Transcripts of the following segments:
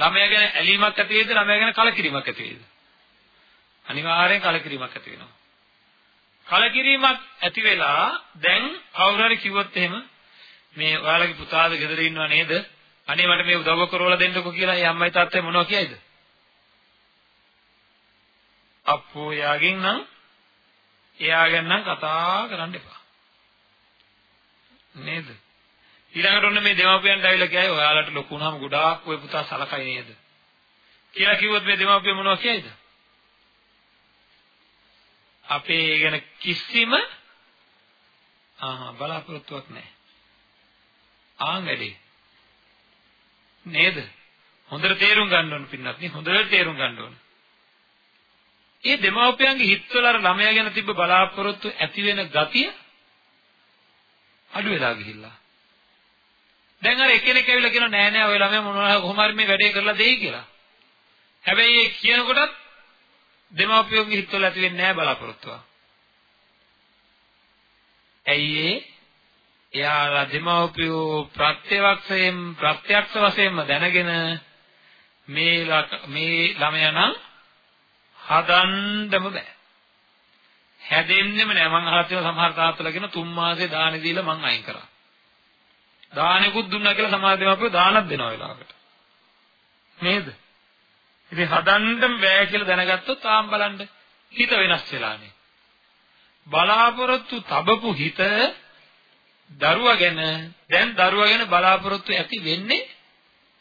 ළමයා ගැන ඇලීමක් ඇති වේද? ළමයා ගැන කලකිරීමක් ඇති වේද? අනිවාර්යෙන් කලකිරීමක් ඇති වෙනවා. කලකිරීමක් ඇති වෙලා දැන් කවුරු හරි කිව්වොත් එහෙම මේ ඔයාලගේ පුතාද ගෙදර ඉන්නව නේද? අනේ මට මේ උදව්ව කරවලා දෙන්නකෝ කියලා ඒ අම්මයි තාත්තයි මොනවා කියයිද? අප්පෝ යාගෙන් නම් එයාගෙන් නම් කතා කරන්න එපා. නේද? ඊළඟට ඔන්න මේ දෙමාපියන්ට ඇවිල්ලා කියයි ඔයාලට ලොකු වුණාම ගොඩාක් ඔය පුතා සලකයි නේද? කියලා කිව්වොත් මේ දෙමාපිය මොනවා කියයිද? අපේ ගැන කිසිම ආහා බලාපොරොත්තුවක් නැහැ. ආන් වැඩේ. නේද? හොඳට තේරුම් ගන්න ඕන පින්නත් නේ. හොඳට තේරුම් ගන්න ඕන. ඒ දෙමාපියන්ගේ හිතවල අර ළමයා ගැන තිබ්බ බලාපොරොත්තු ඇති වෙන ගතිය අඩු වෙලා ගිහිල්ලා. දැන් අර එකිනෙක ඇවිල්ලා කියනවා නෑ නෑ ඔය ළමයා මොනවා කොහොම හරි මේ වැඩේ කරලා දෙයි කියලා. හැබැයි ඒ කියනකොටත් දෙමාපියෝගේ හිතවල ඇති වෙන්නේ නෑ බලාපොරොත්තුව. ඇයි ඒ? එයාලා දෙමාපියෝ ප්‍රත්‍යවක්ෂයෙන් ප්‍රත්‍යක්ෂ වශයෙන්ම දැනගෙන මේ මේ ළමයා නම් හදන්නම බෑ. හැදෙන්නෙම නෑ මං අහලා තියෙන සමහර තාත්තලා කියන තුන් මාසේ දානි දීලා මං අයින් කරා. දානෙකුත් දුන්නා කියලා සමහර දෙමාපියෝ දානක් දෙනවා වෙලාවකට. නේද? ඉතින් හදන්න බෑ කියලා දැනගත්තොත් තාම බලන්න හිත වෙනස් වෙලානේ. බලාපොරොත්තු තබපු හිත දරුවා ගැන දැන් දරුවා ගැන බලාපොරොත්තු ඇති වෙන්නේ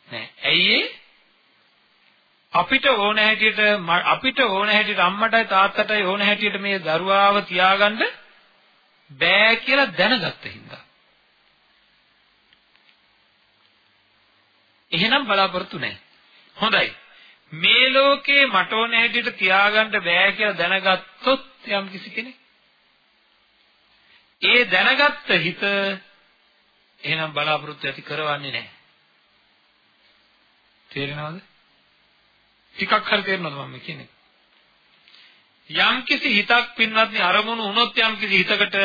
නැහැ. ඇයි ඒ? අපිට ඕන හැටියට අපිට ඕන හැටියට අම්මටයි තාත්තටයි ඕන හැටියට මේ දරුවාව තියාගන්න බෑ කියලා දැනගත්ත හින්දා. එහෙනම් බලාපොරොත්තු නැහැ. හොඳයි. මේ ලෝකේ මට ඕන හැටියට තියාගන්න බෑ කියලා දැනගත්තොත් යම් කිසි කෙනෙක් ඒ දැනගත්ත හිත එහෙනම් බලාපොරොත්තු ඇති කරවන්නේ නැහැ. තේරෙනවද? ටිකක් හරි තේරෙනවද මම කියන්නේ? යම් කිසි හිතක් පින්වත්නි අරමුණු වුණොත් යම් කිසි හිතකට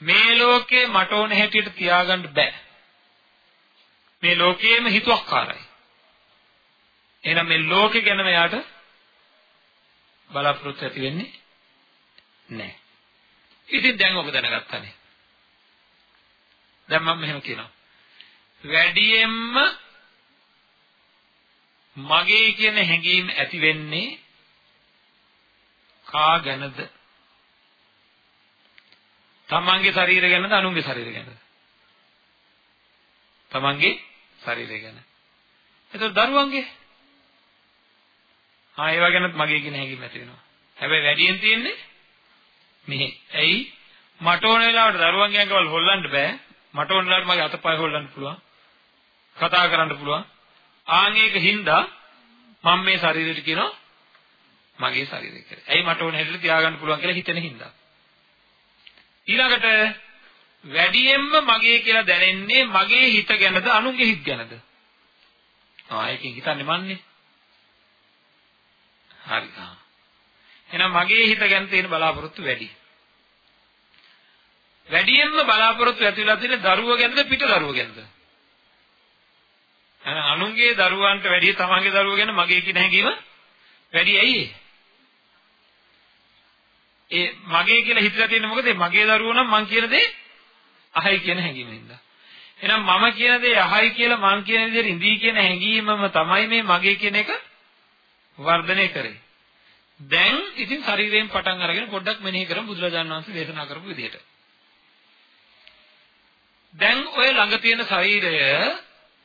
මේ ලෝකේ මට ඕන හැටියට තියාගන්න බෑ. මේ ලෝකයේම හිතුවක්කාරයි. එහෙනම් මේ ලෝකේ ගැන මෙයාට බලාපොරොත්තු ඇති වෙන්නේ නැහැ. ඉතින් දැන් ඔබ දැනගත්තානේ. දැන් මම මෙහෙම කියනවා. වැඩියෙන්ම මගේ කියන හැඟීම ඇති වෙන්නේ කා ගැනද? තමන්ගේ ශරීරය ගැනද අනුන්ගේ ශරීරය ගැනද? තමන්ගේ ශරීරය ගැන. එතකොට දරුවන්ගේ ආ ඒවා ගැනත් මගේ කියන හැඟීම ඇති වෙනවා. හැබැයි වැඩියෙන් තියෙන්නේ මෙහි. ඇයි? මට ඕන වෙලාවට දරුවන්ගේ අඟවල් හොල්ලන්න බෑ. මට ඕන වෙලාවට මගේ අතපය හොල්ලන්න පුළුවන්. කතා කරන්න පුළුවන්. ආන් ඒක හින්දා මම මේ ශරීරෙට කියනවා මගේ ශරීරය කියලා. ඇයි මට ඕන හැටියට තියාගන්න පුළුවන් කියලා හිතෙන හින්දා. ඊළඟට වැඩියෙන්ම මගේ කියලා දැනෙන්නේ මගේ හිත ගැනද අනුන්ගේ හිත ගැනද? ආ ඒකෙන් හිතන්නේ මන්නේ. හරි. ආ. එහෙනම් මගේ හිත ගැන තියෙන බලාපොරොත්තු වැඩි. වැඩියෙන්ම බලාපොරොත්තු ඇති වෙලා තියෙන දරුව ගැනද පිට දරුව ගැනද? එහෙනම් අනුන්ගේ දරුවන්ට වැඩිය තමන්ගේ දරුව ගැන මගේ කියන හැඟීම වැඩි ඇයි ඒ මගේ කියලා හිතලා තියෙන්නේ මොකද මගේ දරුවෝ නම් මං කියන දේ අහයි කියන හැඟීමෙන්ද එහෙනම් මම කියන දේ අහයි කියලා මං කියන විදිහට ඉඳී කියන හැඟීමම තමයි මේ මගේ කියන එක වර්ධනය කරේ දැන් ඉතින් ශරීරයෙන් පටන් අරගෙන පොඩ්ඩක් මෙනෙහි කරමු බුදුරජාණන් වහන්සේ දේශනා කරපු විදිහට දැන් ඔය ළඟ තියෙන ශරීරය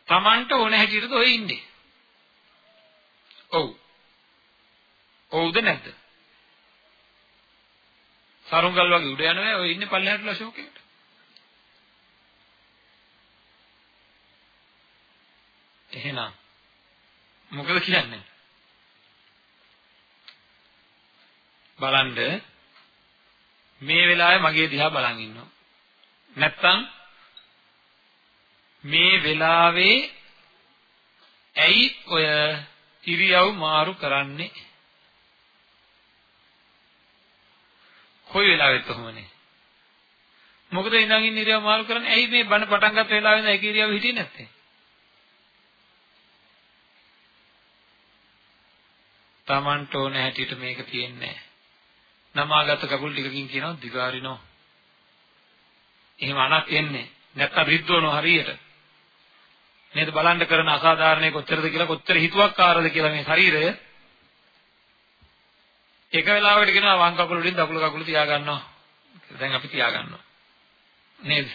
Tamanට ඕන හැටියටද ඔය ඉන්නේ. ඔව්. ඔව්ද නැද්ද? සරුංගල් වගේ උඩ යනවා ඔය ඉන්නේ පල්ලෙහාටලා ෂෝකේට. එහෙනම් මොකද කියන්නේ? බලන්න මේ වෙලාවේ මගේ දිහා බලන් ඉන්නවා. නැත්තම් මේ වෙලාවේ ඇයි ඔය ඉරියව් මාරු කරන්නේ? කොයි වෙලාවෙත් කොහොමනේ? මොකද ඉඳන් ඉන්න ඉරියව් මාරු කරන්නේ? ඇයි මේ බණ පටන් ගත්ත වෙලාවේ ඉඳන් එක ඉරියව් හිටියේ නැත්තේ? Tamanට ඕන හැටියට මේක තියෙන්නේ නමාගත කකුල් ටිකකින් කියනවා දිගාරිනෝ. එහෙම අනක් එන්නේ. නැත්තම් රිද්දවනවා හරියට. නේද බලන්න කරන අසාධාරණේ කොච්චරද කියලා කොච්චර හිතුවක්කාරද කියලා මේ ශරීරය එක වෙලාවකට කියනවා වම් කකුල උඩින් දකුණු කකුල තියා ගන්නවා. දැන් අපි තියා ගන්නවා. නේද?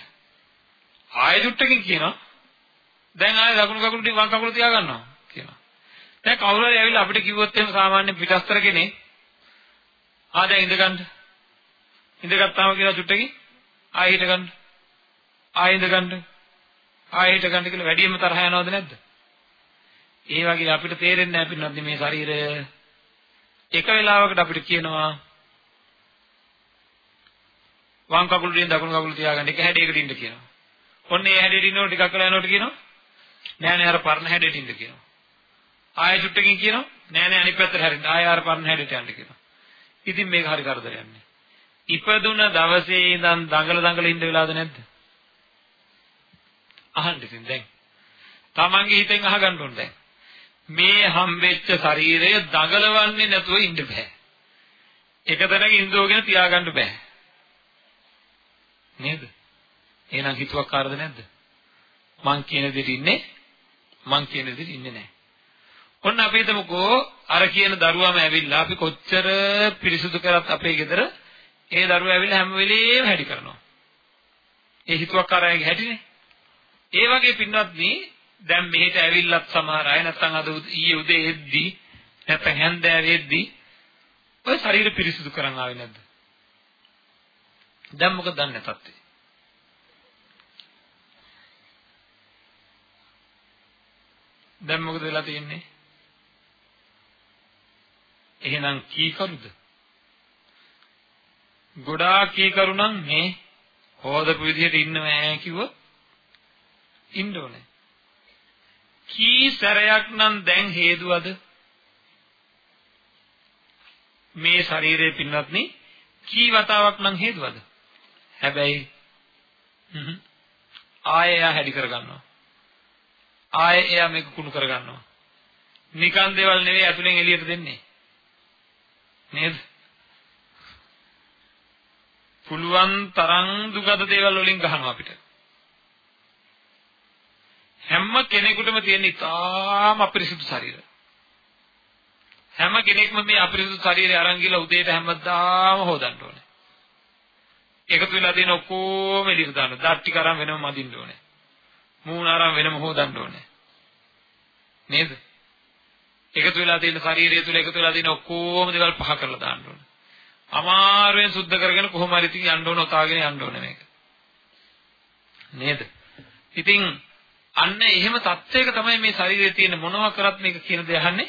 ආයෙ චුට්ටකින් කියනවා දැන් ආයෙ දකුණු කකුල උඩින් වම් කකුල තියා ගන්නවා කියනවා. දැන් කවුරු හරි ඇවිල්ලා අපිට කිව්වොත් එහෙම සාමාන්‍ය පිටස්තර කෙනෙක් ආ දැන් ඉඳගන්න. ඉඳගත්තාම කියලා චුට්ටකින් ආයෙ හිටගන්න. ආයෙ ඉඳගන්න. ආයෙ හිටගන්න කියලා වැඩියෙන්ම තරහ යනවද නැද්ද? ඒ වගේ අපිට තේරෙන්නේ නැහැ පින්නත් මේ ශරීරය එක වෙලාවකට අපිට කියනවා වම් කකුලෙන් දකුණු කකුල තියාගන්න එක හැඩයකට ඉන්න කියනවා. ඔන්න ඒ හැඩයට ඉන්නකොට ටිකක් වෙලා යනකොට කියනවා නෑ නෑ අර පරණ හැඩයට ඉන්න කියනවා. ආයෙ චුට්ටකින් කියනවා නෑ නෑ අනිත් පැත්තට හැරෙන්න ආයෙ අර පරණ හැඩයට යන්න කියනවා. ඉතින් මේක හරි කරදරයක් නේ. ඉපදුන දවසේ ඉඳන් දඟල දඟල ඉන්න වෙලාවද නැද්ද? අහන්න ඉතින් දැන්. තමන්ගේ හිතෙන් අහගන්න ඕනේ දැන්. මේ හම්බෙච්ච ශරීරය දඟලවන්නේ නැතුව ඉන්න බෑ. එක තැනක ඉඳෝගෙන තියාගන්න බෑ. නේද? එහෙනම් හිතුවක්කාරද නැද්ද? මං කියන දෙයට ඉන්නේ මං කියන දෙයට ඉන්නේ නැහැ. ඔන්න අපි හිතමුකෝ අර කියන දරුවම ඇවිල්ලා අපි කොච්චර පිරිසුදු කරත් අපේ ගෙදර ඒ දරුවා ඇවිල්ලා හැම වෙලෙම හැඩි කරනවා. ඒ හිතුවක්කාරයගේ හැටිනේ. ඒ වගේ පින්වත්නි දැන් මෙහෙට ඇවිල්ලත් සමහර අය නැත්තම් අද ඊයේ උදේ එද්දි නැත්තම් හැන්දෑවේ එද්දි ඔය ශරීර පිරිසිදු කරන් ආවේ නැද්ද? දැන් මොකද දන්නේ තත්ත්වය? දැන් මොකද වෙලා තියෙන්නේ? එහෙනම් කීකරුද? ගොඩාක් කීකරු නම් මේ හොදපු විදිහට ඉන්නවෑ කිව්වොත් ඉන්න ඕනේ. කී සැරයක් නම් දැන් හේතුවද? මේ ශරීරයේ පින්වත්නි කී වතාවක් නම් හේතුවද? හැබැයි ආයෙ එයා හැඩි කරගන්නවා. ආයෙ එයා මේක කුණු කරගන්නවා. නිකන් දේවල් නෙවෙයි ඇතුලෙන් එළියට දෙන්නේ. නේද? පුළුවන් තරම් දුගත දේවල් වලින් ගහනවා අපිට. හැම කෙනෙකුටම තියෙන ඉතාම අපිරිසුදු ශරීරය. හැම කෙනෙක්ම මේ අපිරිසුදු ශරීරය අරන් ගිහලා උදේට හැමදාම හොදන්න ඕනේ. එකතු වෙලා තියෙන ඔක්කොම එළියට දාන්න. දත් ටික අරන් වෙනම මදින්න ඕනේ. මූණ අරන් වෙනම හොදන්න ඕනේ. නේද? එකතු වෙලා තියෙන ශරීරය තුල එකතු වෙලා තියෙන ඔක්කොම දේවල් පහ කරලා දාන්න ඕනේ. අමාරුවෙන් සුද්ධ කරගෙන කොහොම හරි ඉතින් යන්න ඕන ඔතාගෙන යන්න ඕනේ මේක. නේද? ඉතින් අන්න එහෙම තත්ත්වයක තමයි මේ ශරීරයේ තියෙන මොනවා කරත් මේක කියන දේ අහන්නේ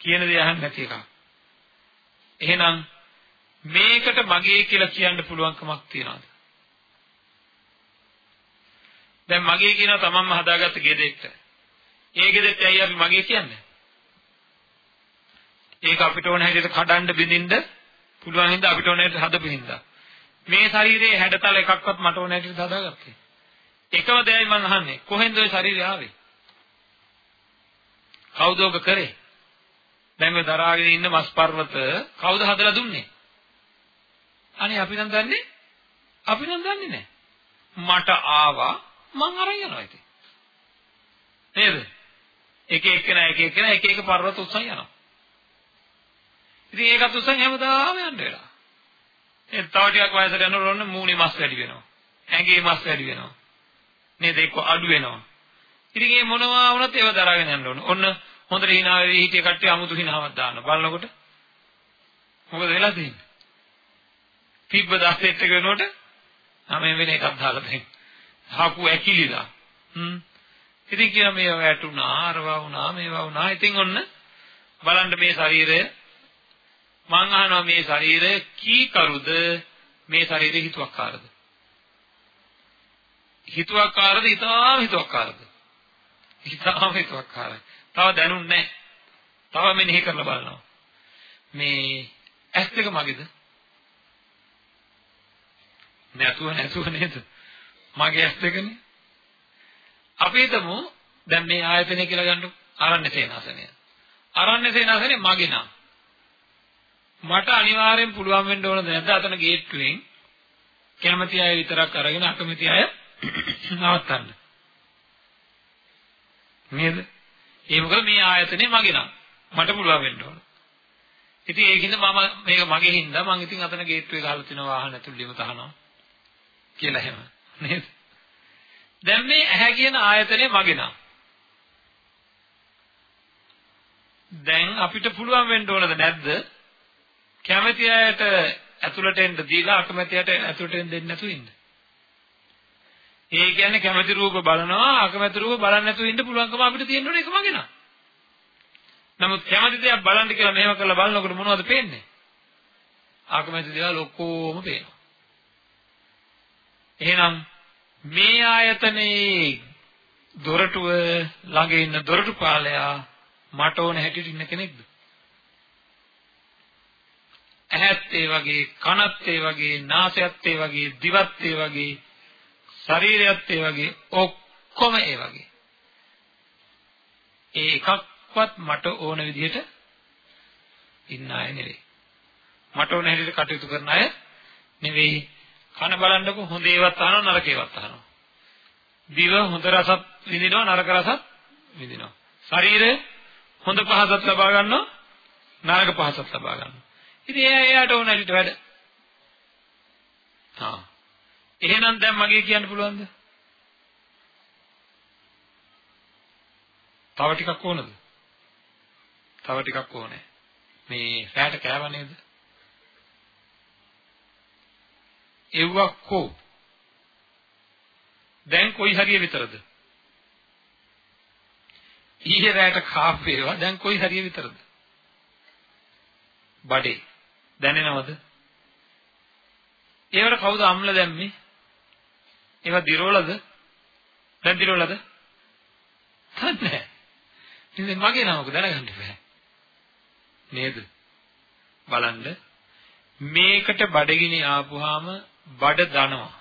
කියන දේ අහන්නේ නැති එකක්. එහෙනම් මේකට මගේ කියලා කියන්න පුළුවන්කමක් තියනවාද? දැන් මගේ කියනවා තමන්ම හදාගත්ත ගෙදෙට්ට. ඒ ගෙදෙට්ට ඇයි අපි මගේ කියන්නේ? ඒක අපිට ඕන හැටියට කඩන්න බින්දින්න පුළුවන් හින්දා අපිට ඕන හැටියට හදපු හින්දා. මේ ශරීරයේ හැඩතල එකක්වත් මට ඕන හැටියට හදාගත්තේ. එකම දෙයයි මම අහන්නේ කොහෙන්ද ওই ශරීරය ආවේ? කවුද ඔබ කරේ? දැන් මේ දරාගෙන ඉන්න මස් පර්වත කවුද හදලා දුන්නේ? අනේ අපි නම් දන්නේ අපි නම් දන්නේ නැහැ. මට ආවා මං අරන් යනවා ඉතින්. නේද? එක එක්කෙනා එක එක්කෙනා එක එක පර්වත උස්සන් යනවා. ඉතින් ඒකත් උස්සන් හැමදාම යන්න වෙලා. ඒ තව ටිකක් වයසට යනකොට ඔන්න මූණේ මස් වැඩි වෙනවා. ඇඟේ මස් වැඩි වෙනවා. නේද එක්ක අඩු වෙනවා. ඉතින් මේ මොනවා වුණත් ඒව දරාගෙන යන්න ඕන. ඔන්න හොඳට hina වෙවි හිටිය කට්ටිය 아무තු hinaවක් දාන්න. බලනකොට මොකද වෙලා තියෙන්නේ? තිබ්බ දස්සෙත් එක වෙනකොට ආමෙන් වෙන එකක් දාලා දෙන්න. හකු ඇකිලිලා. හ්ම්. ඉතින් කියන මේ වැටුණා, අරවා වුණා, මේවා වුණා. ඉතින් ඔන්න බලන්න මේ ශරීරය මං අහනවා මේ ශරීරය කී කරුද මේ ශරීරය හිතුවක්කාරද? හිතුවක්කාරද? ඊටාම හිතුවක්කාරද? ඊටාම හිතුවක්කාරයි. තව දැනුන්නේ තව මෙනෙහි කරලා බලනවා. මේ ඇස් දෙක මගේද? නැතුව නැතුව නේද? මගේ ඇස් දෙකනේ. අපි හිතමු දැන් මේ ආයතනය කියලා ගන්නකො ආරණ්‍ය සේනාසනය. අරණ්‍ය සේනාසනේ මගේ නම්. මට අනිවාර්යෙන් පුළුවන් වෙන්න ඕනද නැද්ද අතන ගේට්ටුවෙන් කැමති අය විතරක් අරගෙන අකමැති අය නවත්තන්න. නේද? ඒ මොකද මේ ආයතනේ මගේ නම් මට පුළුවන් වෙන්න ඕන. ඉතින් ඒකින්ද මම මේක මගේ හින්දා මම ඉතින් අතන ගේට්ටුවේ ගහලා තින වාහන ඇතුළේම තහනවා කියලා එහෙම නේද? දැන් මේ ඇහැ කියන ආයතනේ මගේ නම්. දැන් අපිට පුළුවන් වෙන්න ඕනද නැද්ද? කැමැති අයට ඇතුළට එන්න දීලා අකමැති අයට ඇතුළට එන්න දෙන්නේ නැතුව ඉන්න. ඒ කියන්නේ කැමැති රූප බලනවා අකමැති රූප බලන්නේ නැතුව ඉන්න පුළුවන්කම අපිට තියෙන්න ඕනේ ඒක මගේ නම්. නමුත් කැමති දෙයක් බලන්න කියලා මෙහෙම කරලා බලනකොට මොනවද පේන්නේ? අකමැති දේවල් ඔක්කොම පේනවා. එහෙනම් මේ ආයතනයේ දොරටුව ළඟ ඉන්න දොරටු පාලයා මට ඕන හැටියට ඉන්න කෙනෙක්ද? ඇහත් ඒ වගේ කනත් ඒ වගේ නාසයත් ඒ වගේ දිවත් ඒ වගේ ශරීරයත් ඒ වගේ ඔක්කොම ඒ වගේ. ඒ එකක්වත් මට ඕන විදිහට ඉන්න අය නෙවෙයි. මට ඕන හැටියට කටයුතු කරන අය නෙවෙයි. කන බලන්නකො හොඳ ඒවත් අහනවා නරක ඒවත් අහනවා. දිව හොඳ රසත් විඳිනවා නරක රසත් විඳිනවා. ශරීරය හොඳ පහසත් ලබා ගන්නවා නරක පහසත් ලබා ගන්නවා. ඉතින් එයා එයාට ඕන හැටියට වැඩ. හා. එහෙනම් දැන් මගේ කියන්න පුළුවන්ද? තව ටිකක් ඕනද? තව ටිකක් ඕනේ. මේ රැට කෑව නේද? එව්වක් කො දැන් කොයි හරිය විතරද ඊයේ රැට කාපේවා දැන් කොයි හරිය විතරද බඩේ දැනෙනවද ඒවට කවුද අම්ල දැම්මේ ඒවා දිරවලද දැන් දිරවලද නැහැ ඉතින් මගේ නමක දැනගන්න බෑ නේද බලන්න මේකට බඩගිනි ආපුවාම බඩ දනවා.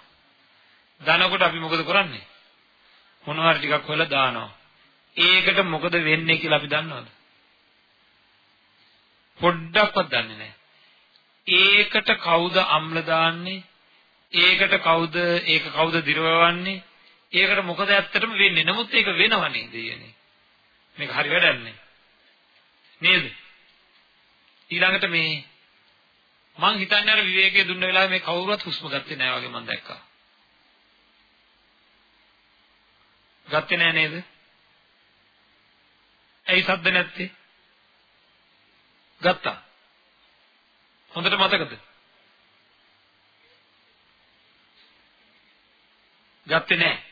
දනකොට අපි මොකද කරන්නේ? මොනවා හරි ටිකක් හොයලා දානවා. ඒකට මොකද වෙන්නේ කියලා අපි දන්නවද? පොඩ්ඩක්වත් දන්නේ නැහැ. ඒකට කවුද අම්ල දාන්නේ? ඒකට කවුද ඒක කවුද දිරවන්නේ? ඒකට මොකද ඇත්තටම වෙන්නේ? නමුත් ඒක වෙනවනේ දෙයනේ. මේක හරි වැඩක් නේද? ඊළඟට මේ මං හිතන්නේ අර විවේකයේ දුන්න වෙලාවේ මේ කවුරුවත් හුස්ම ගත්තේ නැහැ වගේ මං දැක්කා. ගත්තේ නැහැ නේද? ඇයි සද්ද නැත්තේ? ගත්තා. හොඳට මතකද? ගත්තේ නැහැ.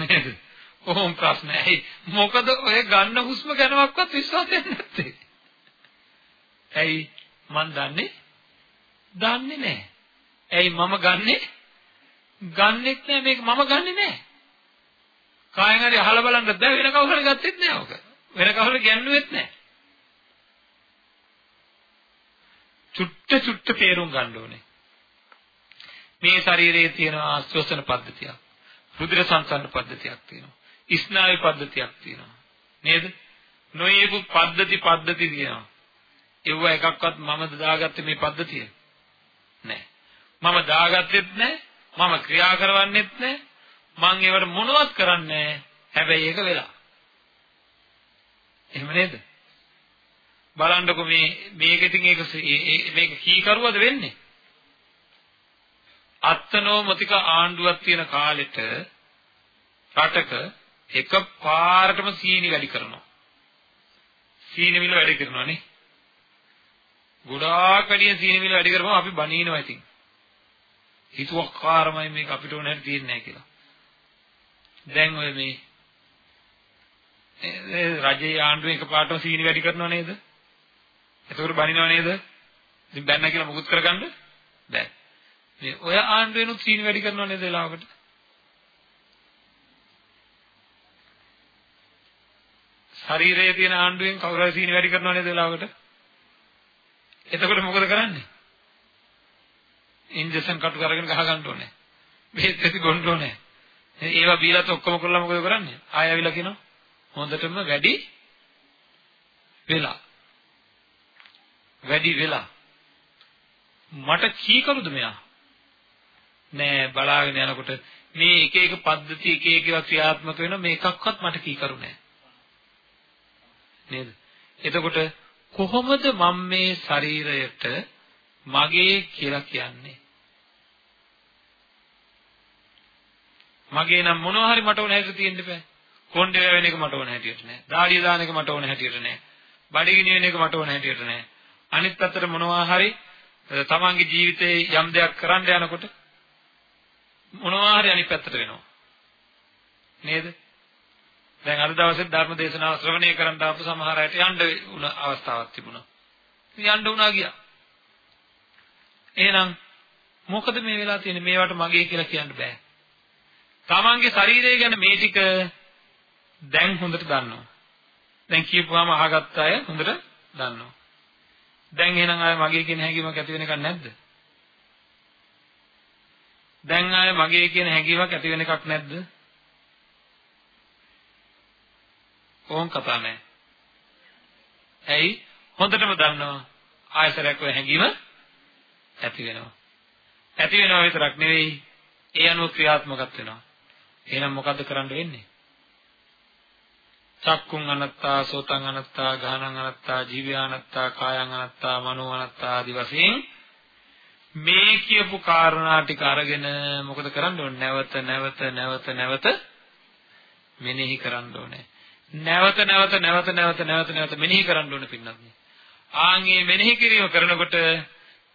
නේද? කොහොම ප්‍රශ්නයි. මොකද ඔය ගන්න හුස්ම ගැනවත් විශ්වාසයක් නැත්තේ. ඇයි මන් දන්නේ? දන්නේ නැහැ. ඇයි මම ගන්නෙ? ගන්නෙත් නැහැ මේක මම ගන්නෙ නැහැ. කායෙන් හරි අහලා බලන්න බෑ වෙන කවුරු හරි ගත්තෙත් නැහැ ඔක. වෙන කවුරු ගැන්නුවෙත් නැහැ. චුට්ට චුට්ට තේරුම් ගන්න ඕනේ. මේ ශරීරයේ තියෙන ආශ්වාසන පද්ධතියක්. රුධිර සංසරණ පද්ධතියක් තියෙනවා. ස්නායු පද්ධතියක් තියෙනවා. නේද? නොයේකුත් පද්ධති පද්ධති තියෙනවා. ඒව එකක්වත් මම දාගත්තේ මේ පද්ධතිය නෑ මම දාගත්තෙත් නෑ මම ක්‍රියා කරවන්නෙත් නෑ මං ඒවට මොනවත් කරන්නේ හැබැයි ඒක වෙලා එහෙම නේද බලන්නකො මේ මේක ඉතින් ඒක මේක කීකරුවද වෙන්නේ අත්නෝමතික ආණ්ඩුවක් තියෙන කාලෙට රටක එක පාරටම සීනි වැඩි කරනවා සීනි මිල වැඩි කරනවා නේ ගොඩාක් වැඩියෙන් සීනි මිල වැඩි කරපුවම අපි බනීනවා ඉතින්. හිතුවක්කාරමයි මේක අපිට ඕන හැටි තියෙන්නේ නැහැ කියලා. දැන් ඔය මේ රජයේ ආණ්ඩුව එකපාරටම සීනි වැඩි කරනව නේද? එතකොට බනිනව නේද? ඉතින් බැන්න කියලා මුකුත් කරගන්න බෑ. මේ ඔය ආණ්ඩුවෙනුත් සීනි වැඩි කරනව නේද වෙලාවකට? ශරීරයේ තියෙන ආණ්ඩුවෙන් කවුරු හරි සීනි වැඩි කරනව නේද වෙලාවකට? එතකොට මොකද කරන්නේ? ඉන්ජෙක්ෂන් කටු කරගෙන ගහ ගන්න ඕනේ. බෙහෙත් ඇති ගොන්න ඕනේ. ඒවා බීලත් ඔක්කොම කරලා මොකද කරන්නේ? ආය ඇවිල්ලා කියනවා හොඳටම වැඩි වෙලා වැඩි වෙලා. මට කීකරුද මෙයා? නෑ බලාගෙන යනකොට මේ එක එක පද්ධති එක එක ඒවා ක්‍රියාත්මක වෙන මේකක්වත් මට කීකරු නෑ. නේද? එතකොට කොහොමද මම මේ ශරීරයට මගේ කියලා කියන්නේ? මගේ නම් මොනවා හරි මට ඕන හැටියට තියෙන්න බෑ. කොණ්ඩේ වෙන එක මට ඕන හැටියට නෑ. දාඩිය දාන එක මට ඕන හැටියට නෑ. බඩගිනි වෙන එක මට ඕන හැටියට නෑ. අනිත් පැත්තට මොනවා හරි තමන්ගේ ජීවිතේ යම් දෙයක් කරන්න යනකොට මොනවා හරි අනිත් පැත්තට වෙනවා. නේද? දැන් අද දවසේ ධර්ම දේශනාව ශ්‍රවණය කරන්න ආපු සමහර අයට යන්න උන අවස්ථාවක් තිබුණා. යන්න උනා ගියා. එහෙනම් මොකද මේ වෙලා තියෙන්නේ? මේවට මගේ කියලා කියන්න බෑ. තමන්ගේ ශරීරය ගැන මේ ටික දැන් හොඳට දන්නවා. දැන් කියපුවාම අහගත්ත අය හොඳට දන්නවා. දැන් එහෙනම් ආය මගේ කියන හැඟීමක් ඇති වෙන එකක් නැද්ද? දැන් ආය මගේ කියන හැඟීමක් ඇති වෙන එකක් නැද්ද? ඕම් කතා නැහැ. ඇයි? හොඳටම දන්නවා ආයතරයක් ඔය හැඟීම ඇති වෙනවා. ඇති වෙනවා විතරක් නෙවෙයි ඒ අනුව ක්‍රියාත්මකත් වෙනවා. එහෙනම් මොකද්ද කරන්න වෙන්නේ? චක්කුං අනත්තා සෝතං අනත්තා ගානං අනත්තා ජීවයානත්තා කායං අනත්තා මනෝ අනත්තා ආදි වශයෙන් මේ කියපු කාරණා ටික අරගෙන මොකද කරන්න ඕනේ? නැවත නැවත නැවත නැවත මෙනෙහි කරන්න ඕනේ. නැවත නැවත නැවත නැවත නැවත නැවත මෙනෙහි කරන්න ඕනේ පින්නත්. ආන්ගේ මෙනෙහි කිරීම කරනකොට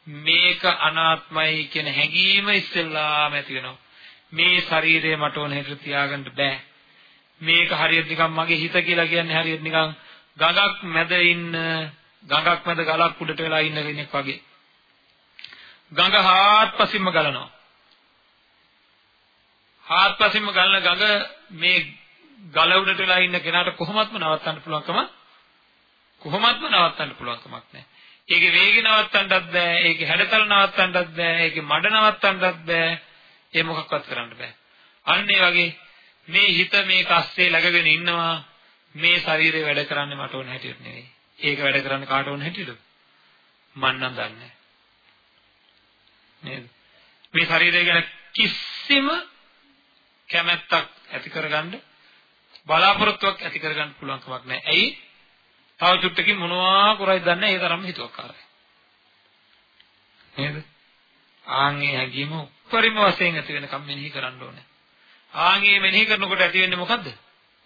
මේක අනාත්මයි කියන හැඟීම ඉස්සෙල්ලාම ඇති වෙනවා. මේ ශරීරය මට ඕන හැටියට තියාගන්න බෑ. මේක හරියට නිකන් මගේ හිත කියලා කියන්නේ හරියට නිකන් ගඟක් මැද ඉන්න ගඟක් මැද ගලක් උඩට වෙලා ඉන්න කෙනෙක් වගේ. ගඟ හාත්පසින්ම ගලනවා. හාත්පසින්ම ගලන ගඟ මේ ගල උඩට වෙලා ඉන්න කෙනාට කොහොමත්ම නවත්තන්න පුළුවන්කම කොහොමත්ම නවත්තන්න පුළුවන්කමක් නැහැ. ඒකේ වේගය නවත්තන්නත් බෑ, ඒකේ හැඩතල නවත්තන්නත් බෑ, ඒකේ මඩ නවත්තන්නත් බෑ. ඒ මොකක්වත් කරන්න බෑ. අන්න ඒ වගේ මේ හිත මේක අස්සේ läගගෙන ඉන්නවා මේ ශරීරය වැඩ කරන්නේ මට ඕන හැටියට නෙවෙයි. ඒක වැඩ කරන්නේ කාට ඕන හැටියටද? මන් නම් දන්නේ නේද? මේ ශරීරය ගැන කිසිම කැමැත්තක් ඇති කරගන්න බලාපොරොත්තුවක් ඇති කරගන්න පුළුවන් කමක් නැහැ. ඇයි? තව චුට්ටකින් මොනවා කරයිද දන්නේ ඒ තරම්ම හිතුවක්කාරයි. නේද? ආන්ගේ හැඟීම උපරිම වශයෙන් ඇති වෙනකම් මෙනෙහි කරන්න ඕනේ. ආන්ගේ මෙනෙහි කරනකොට ඇති වෙන්නේ මොකද්ද?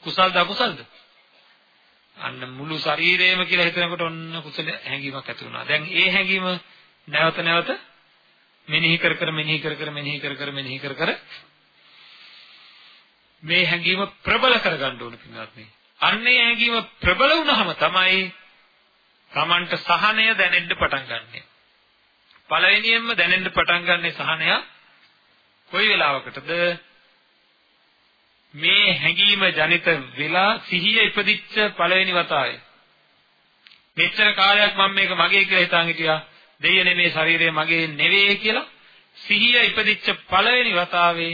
කුසල්ද අකුසල්ද? අන්න මුළු ශරීරයම කියලා හිතනකොට ඔන්න කුසල හැඟීමක් ඇති වුණා. දැන් ඒ හැඟීම නැවත නැවත මෙනෙහි කර කර මෙනෙහි කර කර මෙනෙහි කර කර මෙනෙහි කර කර මේ හැඟීම ප්‍රබල කරගන්න ඕන පින්වත්නි. අන්නේ හැඟීම ප්‍රබල වුණාම තමයි Tamanට සහනය දැනෙන්න පටන් ගන්නෙ. පළවෙනියෙන්ම දැනෙන්න පටන් ගන්නෙ සහනය කොයි වෙලාවකටද මේ හැඟීම ජනිත වෙලා සිහිය ඉපදිච්ච පළවෙනි වතාවේ මෙච්චර කාලයක් මම මේක මගේ කියලා හිතාන් හිටියා දෙයනේ මේ ශරීරය මගේ නෙවෙයි කියලා සිහිය ඉපදිච්ච පළවෙනි වතාවේ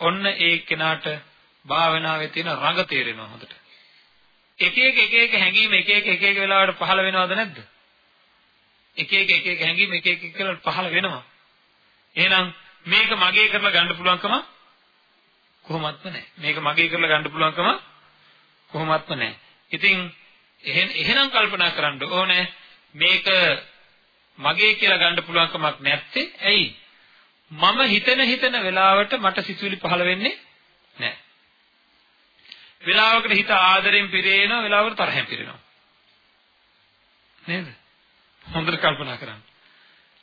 ඔන්න ඒ කෙනාට භාවනාවේ තියෙන රඟ තේරෙනවා හොඳට එක එක එක එක හැඟීම් එක එක එක එක වෙලාවට පහළ වෙනවද නැද්ද එක එක එක එක හැඟීම් එක එක එක වෙලාවට පහළ වෙනවා එහෙනම් මේක මගේ කරලා ගන්න පුළුවන්කම කොහොමත්ම නැහැ. මේක මගේ කරලා ගන්න පුළුවන්කම කොහොමත්ම නැහැ. ඉතින් එහෙනම් කල්පනා කරන්න ඕනේ මේක මගේ කියලා ගන්න පුළුවන්කමක් නැත්තේ ඇයි? මම හිතන හිතන වෙලාවට මට සිතුවිලි පහළ වෙන්නේ නැහැ. වෙලාවකට හිත ආදරෙන් පිරේනවා වෙලාවකට තරහෙන් පිරෙනවා. නේද? හොඳට කල්පනා කරන්න.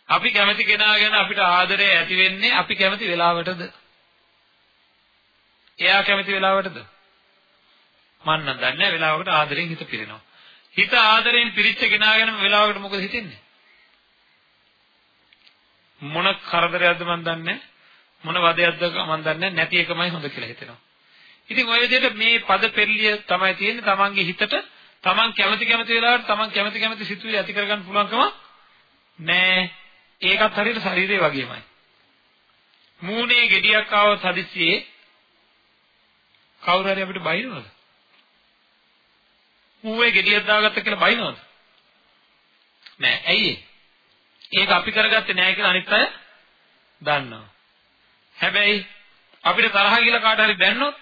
අපි කැමති කෙනා ගැන අපිට ආදරය ඇති වෙන්නේ අපි කැමති වෙලාවටද? එයා කැමති වෙලාවටද? මන් නම් දන්නේ නැහැ වෙලාවකට ආදරෙන් හිත පිරෙනවා. හිත ආදරෙන් පිරිච්ච කෙනා ගැනම වෙලාවකට මොකද හිතෙන්නේ? මොන කරදරයක්ද මන් දන්නේ මොන වදයක්ද මන් දන්නේ නැති එකමයි හොඳ කියලා හිතෙනවා. ඉතින් ඔය විදිහට මේ පද පෙරලිය තමයි තියෙන්නේ තමන්ගේ හිතට තමන් කැමති කැමති වෙලාවට තමන් කැමති කැමති සිතුවිලි ඇති කරගන්න පුළුවන්කම නෑ. ඒකත් හරියට ශරීරය වගේමයි. මූණේ gediyak ආවොත් හදිස්සියේ කවුරු හරි අපිට බයිනවද? ඌවේ gediyak දාගත්ත කියලා බයිනවද? නෑ. ඇයි ඒක අපි කරගත්තේ නෑ කියලා අනිත් අය දන්නවා. හැබැයි අපිට තරහ කියලා කාට හරි දැන්නොත්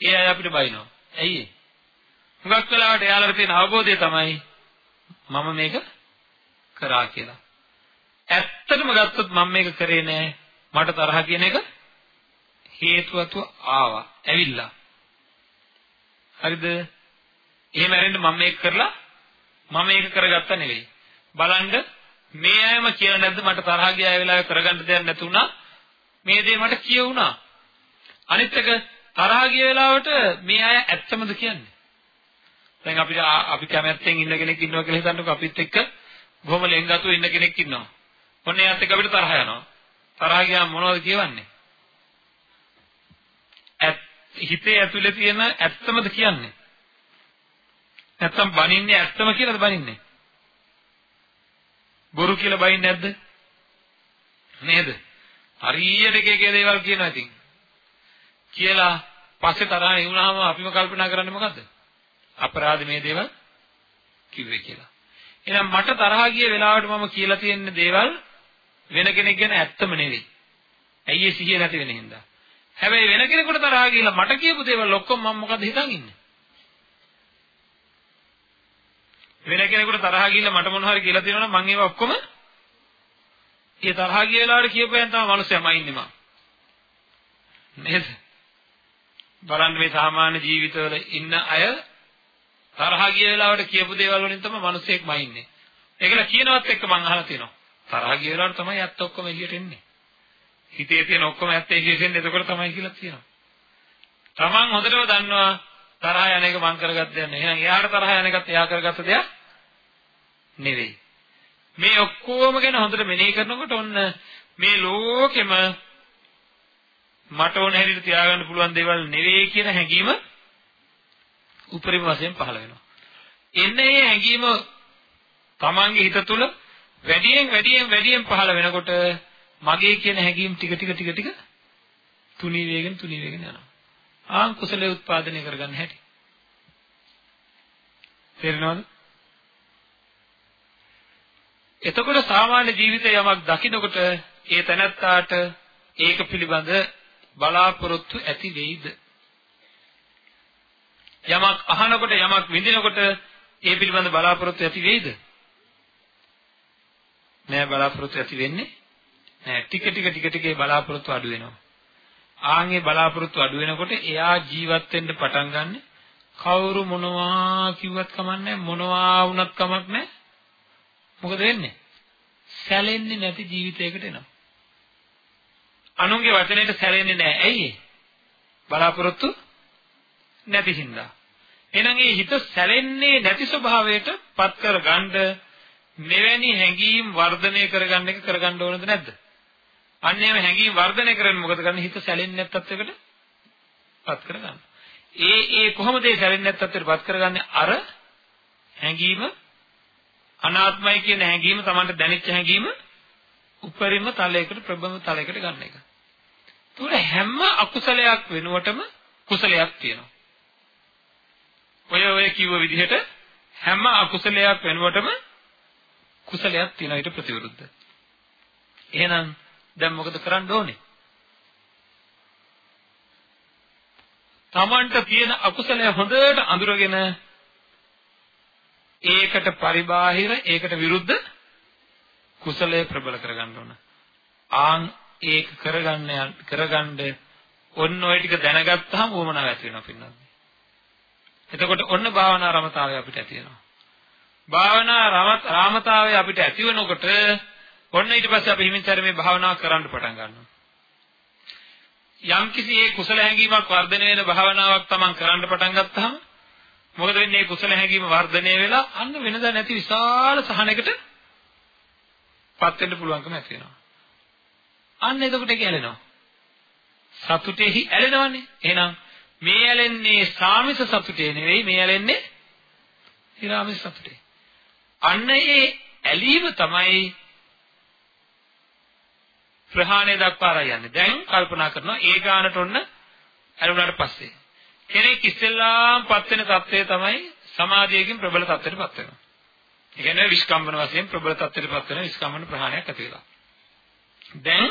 ඒ අය අපිට බයිනවා. ඇයි ඒ? හුඟක් වෙලාවට එයාලට තියෙන අවබෝධය තමයි මම මේක කරා කියලා. ඇත්තටම ගත්තොත් මම මේක කරේ නෑ. මට තරහ කියන එක හේතුවතු ආවා. ඇවිල්ලා. හරිද? එහෙම ඇරෙන්න මම මේක කරලා මම මේක කරගත්තා නෙවෙයි. බලන්න මේ අයම කියලා නැද්ද මට තරහ ගියා ඒ වෙලාවේ කරගන්න දෙයක් නැතුණා. මේ දේ මට කියුණා. අනිත් එක තරහ ගිය වෙලාවට මේ අය ඇත්තමද කියන්නේ? දැන් අපිට අපි කැමැත්තෙන් ඉන්න කෙනෙක් ඉන්නවා කියලා හිතන්නකෝ අපිත් එක්ක බොහොම ලෙන්ගතුව ඉන්න කෙනෙක් ඉන්නවා. ඔන්න එයාත් එක්ක අපිට තරහ යනවා. තරහ ගියාම මොනවද කියවන්නේ? ඇත් හිතේ ඇතුලේ තියෙන ඇත්තමද කියන්නේ? නැත්තම් බනින්නේ ඇත්තම කියලාද බනින්නේ? බොරු කියලා බනින්නේ නැද්ද? නේද? හරියට එක එක දේවල් කියනවා ඉතින්. කියලා පස්සේ තරහ එවුනහම අපිම කල්පනා කරන්නේ මොකද්ද? අපරාධ මේ දේවල් කිව්වේ කියලා. එහෙනම් මට තරහ ගිය වෙලාවට මම කියලා තියෙන දේවල් වෙන කෙනෙක් ගැන ඇත්තම නෙවෙයි. ඇයි ඒ සිහිය නැති වෙන හින්දා. හැබැයි වෙන කෙනෙකුට තරහ ගිහලා මට කියපු දේවල් ඔක්කොම මම මොකද හිතන් ඉන්නේ? වෙන කෙනෙකුට තරහ ගිහලා මට මොනවා හරි කියලා තියෙනවනම් මම ඒවා ඔක්කොම ඒ තරහ ගිය වෙලාවට කියපුවෙන් තමයි මිනිස්සයා මයින්නේ මම. නේද? බලන්න මේ සාමාන්‍ය ජීවිතවල ඉන්න අය තරහ ගිය වෙලාවට කියපු දේවල් වලින් තමයි මිනිස්සෙක් මයින්නේ. ඒකල කියනවත් එක්ක මම අහලා තියෙනවා. තරහ ගිය වෙලාවට තමයි ඇත්ත ඔක්කොම එළියට එන්නේ. හිතේ තියෙන ඔක්කොම ඇත්ත එළියට එන්නේ එතකොට තමයි කියලා තියෙනවා. Taman හොඳටම දන්නවා තරහ යන එක මං කරගත්ත දෙයක් නෙවෙයි. එහෙනම් එයාට තරහ යන එකත් එයා කරගත්ත දෙයක් නෙවෙයි. මේ ඔක්කොම ගැන හොඳට මෙනෙහි කරනකොට ඔන්න මේ ලෝකෙම මට ඕන හැටියට තියාගන්න පුළුවන් දේවල් නෙවෙයි කියන හැඟීම උපරිම වශයෙන් පහළ වෙනවා. එන්නේ මේ හැඟීම තමන්ගේ හිත තුළ වැඩියෙන් වැඩියෙන් වැඩියෙන් පහළ වෙනකොට මගේ කියන හැඟීම් ටික ටික ටික ටික තුනී වේගෙන තුනී වේගෙන යනවා. ආන් කුසලයේ උත්පාදනය කරගන්න හැටි. තේරෙනවද? එතකොට සාමාන්‍ය ජීවිතයේ යමක් දකිනකොට ඒ තැනත්තාට ඒක පිළිබඳ බලාපොරොත්තු ඇති වෙයිද? යමක් අහනකොට යමක් විඳිනකොට ඒ පිළිබඳ බලාපොරොත්තු ඇති වෙයිද? නෑ බලාපොරොත්තු ඇති වෙන්නේ නෑ ටික ටික ටික ටික ඒ බලාපොරොත්තු අඩු වෙනවා. ආන්ගේ බලාපොරොත්තු අඩු වෙනකොට එයා ජීවත් වෙන්න පටන් ගන්න කවුරු මොනවා කිව්වත් කමක් මොනවා වුණත් කමක් නැහැ. මොකද වෙන්නේ? සැලෙන්නේ නැති ජීවිතයකට එනවා. අනුන්ගේ වචනයට සැලෙන්නේ නැහැ. ඇයි බලාපොරොත්තු නැති හින්දා. එහෙනම් ඒ හිත සැලෙන්නේ නැති ස්වභාවයට පත් කරගන්න මෙවැනි හැඟීම් වර්ධනය කරගන්න එක කරගන්න ඕනද නැද්ද? අන්න එහෙම හැඟීම් වර්ධනය කරන්නේ මොකද කරන්නේ හිත සැලෙන්නේ නැත් තත්වයකට පත් කරගන්න. ඒ ඒ කොහොමද ඒ සැලෙන්නේ නැත් තත්වයට පත් කරගන්නේ අර හැඟීම අනාත්මයි කියන හැඟීම Tamanට දැනෙච්ච හැඟීම උපරිම තලයකට ප්‍රබම තලයකට ගන්න එක. ඒතකොට හැම අකුසලයක් වෙනුවටම කුසලයක් තියෙනවා. ඔය ඔය කිව්ව විදිහට හැම අකුසලයක් වෙනුවටම කුසලයක් තියෙනවා ඊට ප්‍රතිවිරුද්ධ. එහෙනම් දැන් මොකද කරන්න ඕනේ? Tamanට තියෙන අකුසලය හොඳට අඳුරගෙන ඒකට පරිබාහිර ඒකට විරුද්ධ කුසලය ප්‍රබල කරගන්න ඕන. ආන් ඒක කරගන්න කරගන්න ඔන්න ඔය ටික දැනගත්තාම වමනාව ඇති වෙනවා පින්නත්. එතකොට ඔන්න භාවනා රමතාවය අපිට ඇති වෙනවා. භාවනා රාමතාවය අපිට ඇති වෙනකොට ඔන්න ඊට පස්සේ අපි හිමින්තර මේ භාවනාව කරන්න පටන් ගන්නවා. යම් කිසි ඒ කුසල හැඟීමක් වර්ධනය වෙන භාවනාවක් තමන් කරන්න පටන් ගත්තාම මොකද වෙන්නේ මේ කුසල හැඟීම වර්ධනය වෙලා අන්න වෙනදා නැති විශාල සහනයකට පත් වෙන්න පුළුවන්කම ඇති වෙනවා. අන්න එතකොට ඒක ඇලෙනවා. සතුටෙහි ඇලෙනවනේ. එහෙනම් මේ ඇලෙන්නේ සාමිස සතුටේ නෙවෙයි මේ ඇලෙන්නේ ඊරාමිස සතුටේ. අන්න ඒ ඇලීම තමයි ප්‍රහාණය දක්වා ආරයි යන්නේ. දැන් කල්පනා කරනවා ඒ ගානට ඔන්න ඇරුණාට පස්සේ කෙනෙක් ඉස්සෙල්ලාම පත් වෙන தත්ත්වය තමයි සමාධියකින් ප්‍රබල තත්ත්වයටපත් වෙනවා. ඒ කියන්නේ විස්කම්බන වශයෙන් ප්‍රබල තත්ත්වයටපත් වෙන විස්කම්බන ප්‍රහාණයක් ඇති වෙලා. දැන්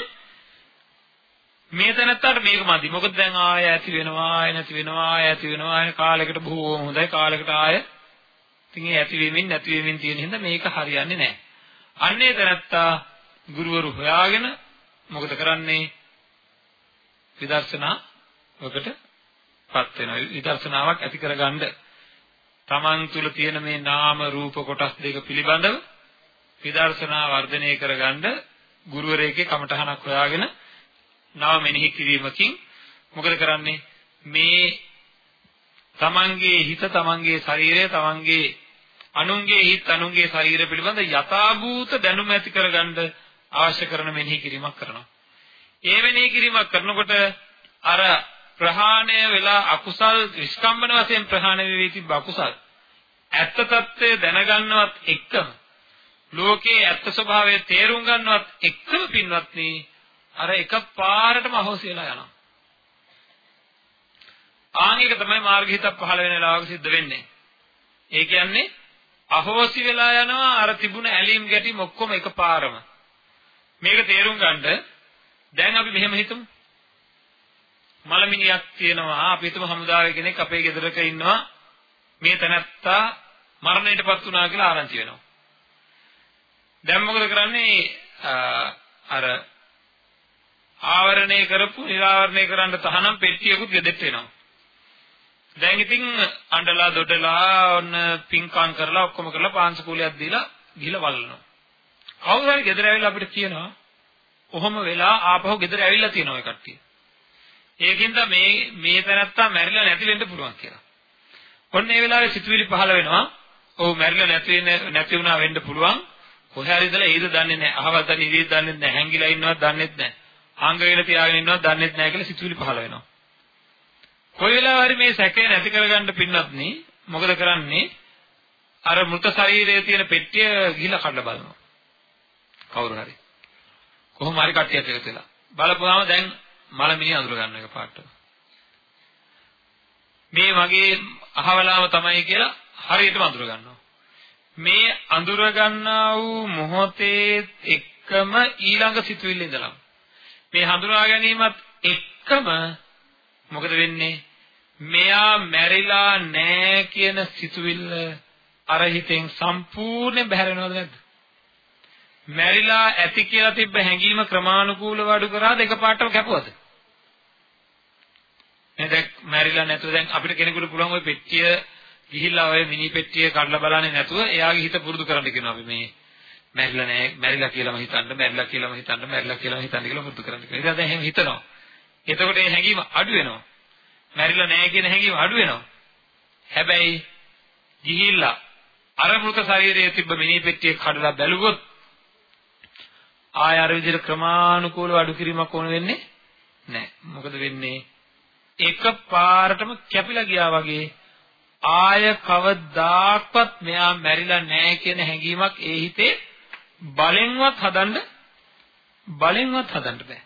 මේ තැනත්තට මේක මදි. මොකද දැන් ආය ඇති වෙනවා, ආය නැති වෙනවා, ආය ඇති වෙනවා, ආය කාලයකට බොහෝම හොඳයි, කාලයකට ආය ඉතින් ඒ ඇති වෙමින් නැති වෙමින් තියෙන හින්දා මේක හරියන්නේ නැහැ. අන්නේ තැනත්තා ගුරුවරු හොයාගෙන මොකද කරන්නේ? විදර්ශනා ඔකට පත් වෙනවා. විදර්ශනාවක් ඇති කරගන්න තමන් තුළ තියෙන මේ නාම රූප කොටස් දෙක පිළිබඳව විදර්ශනා වර්ධනය කරගන්න ගුරුවරයෙක්ගේ කමටහනක් හොයාගෙන නව මෙනෙහි කිරීමකින් මොකද කරන්නේ මේ තමන්ගේ හිත තමන්ගේ ශරීරය තමන්ගේ අනුන්ගේ හිත අනුන්ගේ ශරීරය පිළිබඳ යථාභූත දැනුම ඇති කරගන්න අවශ්‍ය කරන මෙනෙහි කිරීමක් කරනවා. ඒ මෙනෙහි කිරීමක් කරනකොට අර ප්‍රහාණය වෙලා අකුසල් විස්කම්බන වශයෙන් ප්‍රහාණය වෙවි තිබ්බ අකුසල් ඇත්ත తත්වය දැනගන්නවත් එක්කම ලෝකයේ ඇත්ත ස්වභාවය තේරුම් ගන්නවත් එක්කම පින්වත්නි අර එක පාරටම අහෝසි වෙලා යනවා. ආනික තමයි මාර්ග හිතක් පහළ වෙන වෙලාවක සිද්ධ වෙන්නේ. ඒ කියන්නේ අහෝසි වෙලා යනවා අර තිබුණ ඇලීම් ගැටීම් ඔක්කොම එකපාරම. මේක තේරුම් ගන්නද දැන් අපි මෙහෙම හිතමු. මලමිනියක් තියෙනවා අපි හිතමු හමුදාවේ කෙනෙක් අපේ ගෙදරක ඉන්නවා මේ තැනත්තා මරණයටපත් වුණා කියලා ආරංචි වෙනවා. දැන් මොකද කරන්නේ අර ආවරණය කරපු නිරාවරණය කරන්න තහනම් පෙට්ටියකුත් ගෙදෙට්ට එනවා. දැන් ඉතින් අඬලා දොඩලා ඔන්න පින්කම් කරලා ඔක්කොම කරලා පාංශකූලයක් දීලා ගිහලා වල්ලනවා. කවුරු හරි ගෙදර ඇවිල්ලා අපිට කියනවා කොහොම වෙලා ආපහු ගෙදර ඇවිල්ලා තියෙනවා ඒ කට්ටිය. ඒකින්ද මේ මේ තැනත්තා මැරිලා නැති වෙන්න පුළුවන් කියලා. ඔන්න ඒ වෙලාවේ සිතුවිලි පහළ වෙනවා. ඔව් මැරිලා නැති වෙන නැති වුණා වෙන්න පුළුවන්. කොහේ හරි ඉඳලා ඒද දන්නේ නැහැ. අහවල් දන්නේ ඉරියද දන්නේ නැහැ. හැංගිලා ඉන්නවත් දන්නේත් නැහැ. ආංගගෙන තියාගෙන ඉන්නවත් දන්නේත් නැහැ කියලා සිතුවිලි පහළ වෙනවා. කොයි වෙලාව හරි මේ සැකය නැති කරගන්න පින්නත් නේ මොකද කරන්නේ? අර මృత ශරීරයේ තියෙන පෙට්ටිය ගිහිලා කඩලා බලනවා. කවුරු හරි. කොහොම හරි කට්ටියක් එකතු වෙලා. බලපුවාම දැන් මලමිණි අඳුර ගන්න එක පාට. මේ වගේ අහවලාම තමයි කියලා හරියටම අඳුර ගන්නවා. මේ අඳුර ගන්නා වූ මොහොතේ එක්කම ඊළඟ සිතුවිල්ල ඉඳලා මේ හඳුනා ගැනීමත් එක්කම මොකද වෙන්නේ මෙයා මැරිලා නෑ කියන සිතුවිල්ල අර හිතෙන් සම්පූර්ණයෙන් බැහැරෙනවද නැද්ද මැරිලා ඇති කියලා තිබ්බ හැඟීම ක්‍රමානුකූලව අඩු කරාද එකපාරටම කැපුවද? නේද මැරිලා නැතුව දැන් අපිට කෙනෙකුට පුළුවන් ওই පෙට්ටිය ගිහිල්ලා ওই මිනි පෙට්ටිය කඩලා බලන්නේ නැතුව එයාගේ හිත පුරුදු කරන්න කියනවා අපි මේ මැරිලා නැහැ මැරිලා කියලාම හිතන්න මැරිලා කියලාම හිතන්න මැරිලා කියලාම හිතන්න කියලා පුරුදු කරන්න කියනවා. ඉතින් දැන් එහෙම හිතනවා. එතකොට ඒ හැඟීම අඩු වෙනවා. මැරිලා නැහැ කියන හැඟීම අඩු වෙනවා. හැබැයි ගිහිල්ලා අර මృత ශරීරයේ තිබ්බ මිනි පෙට්ටිය කඩලා බැලුවොත් ආය අර විදිහට ක්‍රමානුකූලව අඩු කිරීමක් ඕන වෙන්නේ නැහැ. මොකද වෙන්නේ? එක පාරටම කැපිලා ගියා වගේ ආය කවදාක්වත් මෙයා මැරිලා නැහැ කියන හැඟීමක් ඒ හිතේ බලෙන්වත් හදන්න බලෙන්වත් හදන්න බෑ.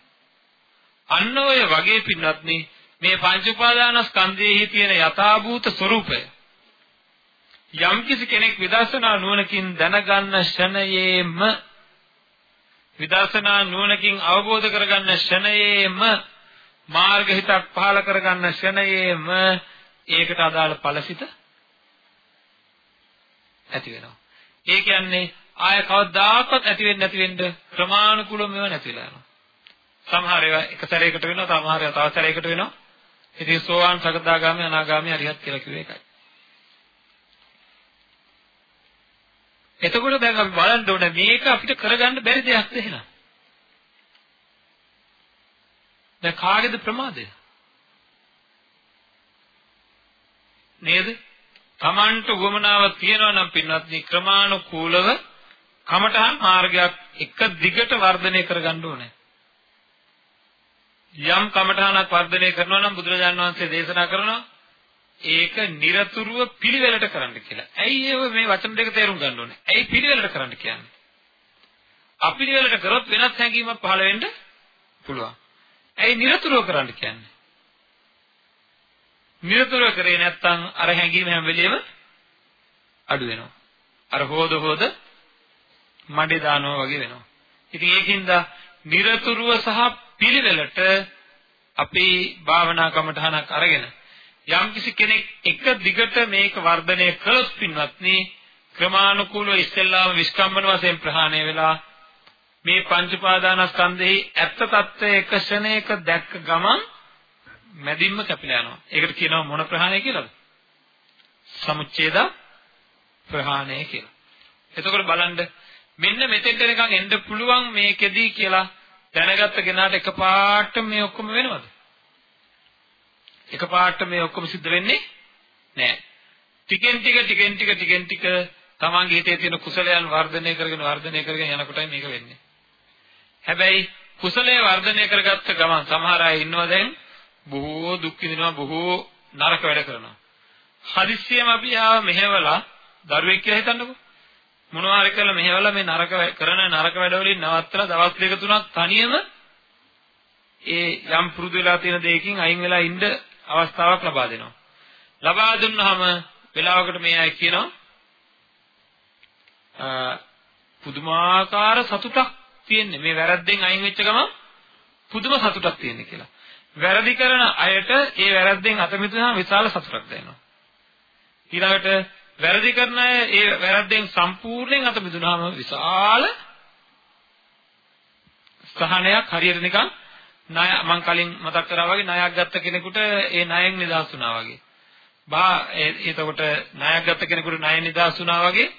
අන්න ඔය වගේ පින්වත්නි මේ පංච උපාදානස්කන්ධයේ තියෙන යථාභූත ස්වરૂපය යම් කිසි කෙනෙක් විදර්ශනා නුවණකින් දැනගන්න ෂණයේම විදර්ශනා නුවණකින් අවබෝධ කරගන්න ෂණයේම මාර්ග හිතක් පහල කරගන්න ෂණයේම ඒකට අදාළ ඵලසිත ඇති වෙනවා. ඒ කියන්නේ ආය කවදාකවත් ඇති වෙන්නේ නැති වෙන්න ප්‍රමාණිකුලව මේව නැති වෙලා යනවා. සමහර ඒවා එක සැරයකට වෙනවා, සමහර ඒවා තව සැරයකට වෙනවා. ඉතින් සෝවාන් සකදාගාමී අනාගාමී අරිහත් කියලා කිව්ව එකයි. එතකොට දැන් අපි බලන්න ඕනේ මේක අපිට කරගන්න බැරි දෙයක්ද එහෙනම්? දැන් කාගේද ප්‍රමාදය? නේද? Tamanට උවමනාව තියනවා නම් පින්වත්නි ක්‍රමානුකූලව කමඨහන් මාර්ගයක් එක දිගට වර්ධනය කරගන්න ඕනේ. යම් කමඨහනක් වර්ධනය කරනවා නම් බුදුරජාණන් වහන්සේ දේශනා කරනවා ඒක নিরතුරුව පිළිවෙලට කරන්න කියලා. ඇයි ඒව මේ වචන දෙක තේරුම් ගන්න ඕනේ? ඇයි පිළිවෙලට කරන්න කියන්නේ? අපිරිවෙලට කරොත් වෙනත් හැඟීමක් පහළ වෙන්න පුළුවන්. ඇයි নিরතුරුව කරන්න කියන්නේ? නිරතුරුව කරේ නැත්නම් අර හැඟීම හැම වෙලෙම අඩු වෙනවා. අර හොද හොද මඩේ දානවා වගේ වෙනවා. ඉතින් ඒකින්ද නිරතුරුව සහ පිළිවෙලට අපේ භාවනා කමටහනක් අරගෙන යම්කිසි කෙනෙක් එක දිගට මේක වර්ධනය කළොත් පින්වත්නි ක්‍රමානුකූලව ඉස්සෙල්ලාම විස්කම්බන වශයෙන් ප්‍රහාණය වෙලා මේ පංච උපාදානස්කන්ධෙහි ඇත්ත తත්වය එක ක්ෂණයක දැක්ක ගමන් මැදින්ම කැපිලා යනවා. ඒකට කියනවා මොන ප්‍රහාණය කියලාද? සමුච්ඡේද ප්‍රහාණය කියලා. එතකොට බලන්න මෙන්න මෙතෙන්ට නිකන් එන්න පුළුවන් මේකෙදී කියලා දැනගත්ත කෙනාට එකපාරට මේ ඔක්කොම වෙනවද? එකපාරට මේ ඔක්කොම සිද්ධ වෙන්නේ නෑ. ටිකෙන් ටික ටිකෙන් ටික ටිකෙන් ටික තමන්ගේ හිතේ තියෙන කුසලයන් වර්ධනය කරගෙන වර්ධනය කරගෙන යනකොටයි මේක වෙන්නේ. හැබැයි කුසලයේ වර්ධනය කරගත්ත ගමන් සමහර අය ඉන්නවා දැන් බොහෝ දුක් විඳිනවා බොහෝ නරක වැඩ කරනවා. හදිස්සියම අපි ආව මෙහෙवला දරුවෙක් කියලා හිතන්නකෝ. මොනවා හරි කරලා මෙහෙवला මේ නරක කරන නරක වැඩවලින් නවත්තලා දවස් දෙක තුනක් තනියම ඒ යම් පුරුදු වෙලා තියෙන දෙයකින් අයින් වෙලා ඉන්න අවස්ථාවක් ලබා දෙනවා. ලබා දුන්නාම වෙලාවකට මේ අය කියනවා පුදුමාකාර සතුටක් තියෙන්නේ මේ වැරද්දෙන් අයින් වෙච්ච ගමන් පුදුම සතුටක් තියෙන්නේ කියලා. වැරදි කරන අයට ඒ වැරද්දෙන් අත මිදුනහම විශාල සතුටක් දැනෙනවා. ඊළඟට වැරදි කරන අය ඒ වැරද්දෙන් සම්පූර්ණයෙන් අත මිදුනහම විශාල සහනයක් හරියට නිකන් ණය මම කලින් මතක් කරා වගේ ණයක් ගත්ත කෙනෙකුට ඒ ණයෙන් නිදහස් වුණා වගේ. බා එතකොට ණයක් ගත්ත කෙනෙකුට ණයෙන් නිදහස් වුණා වගේ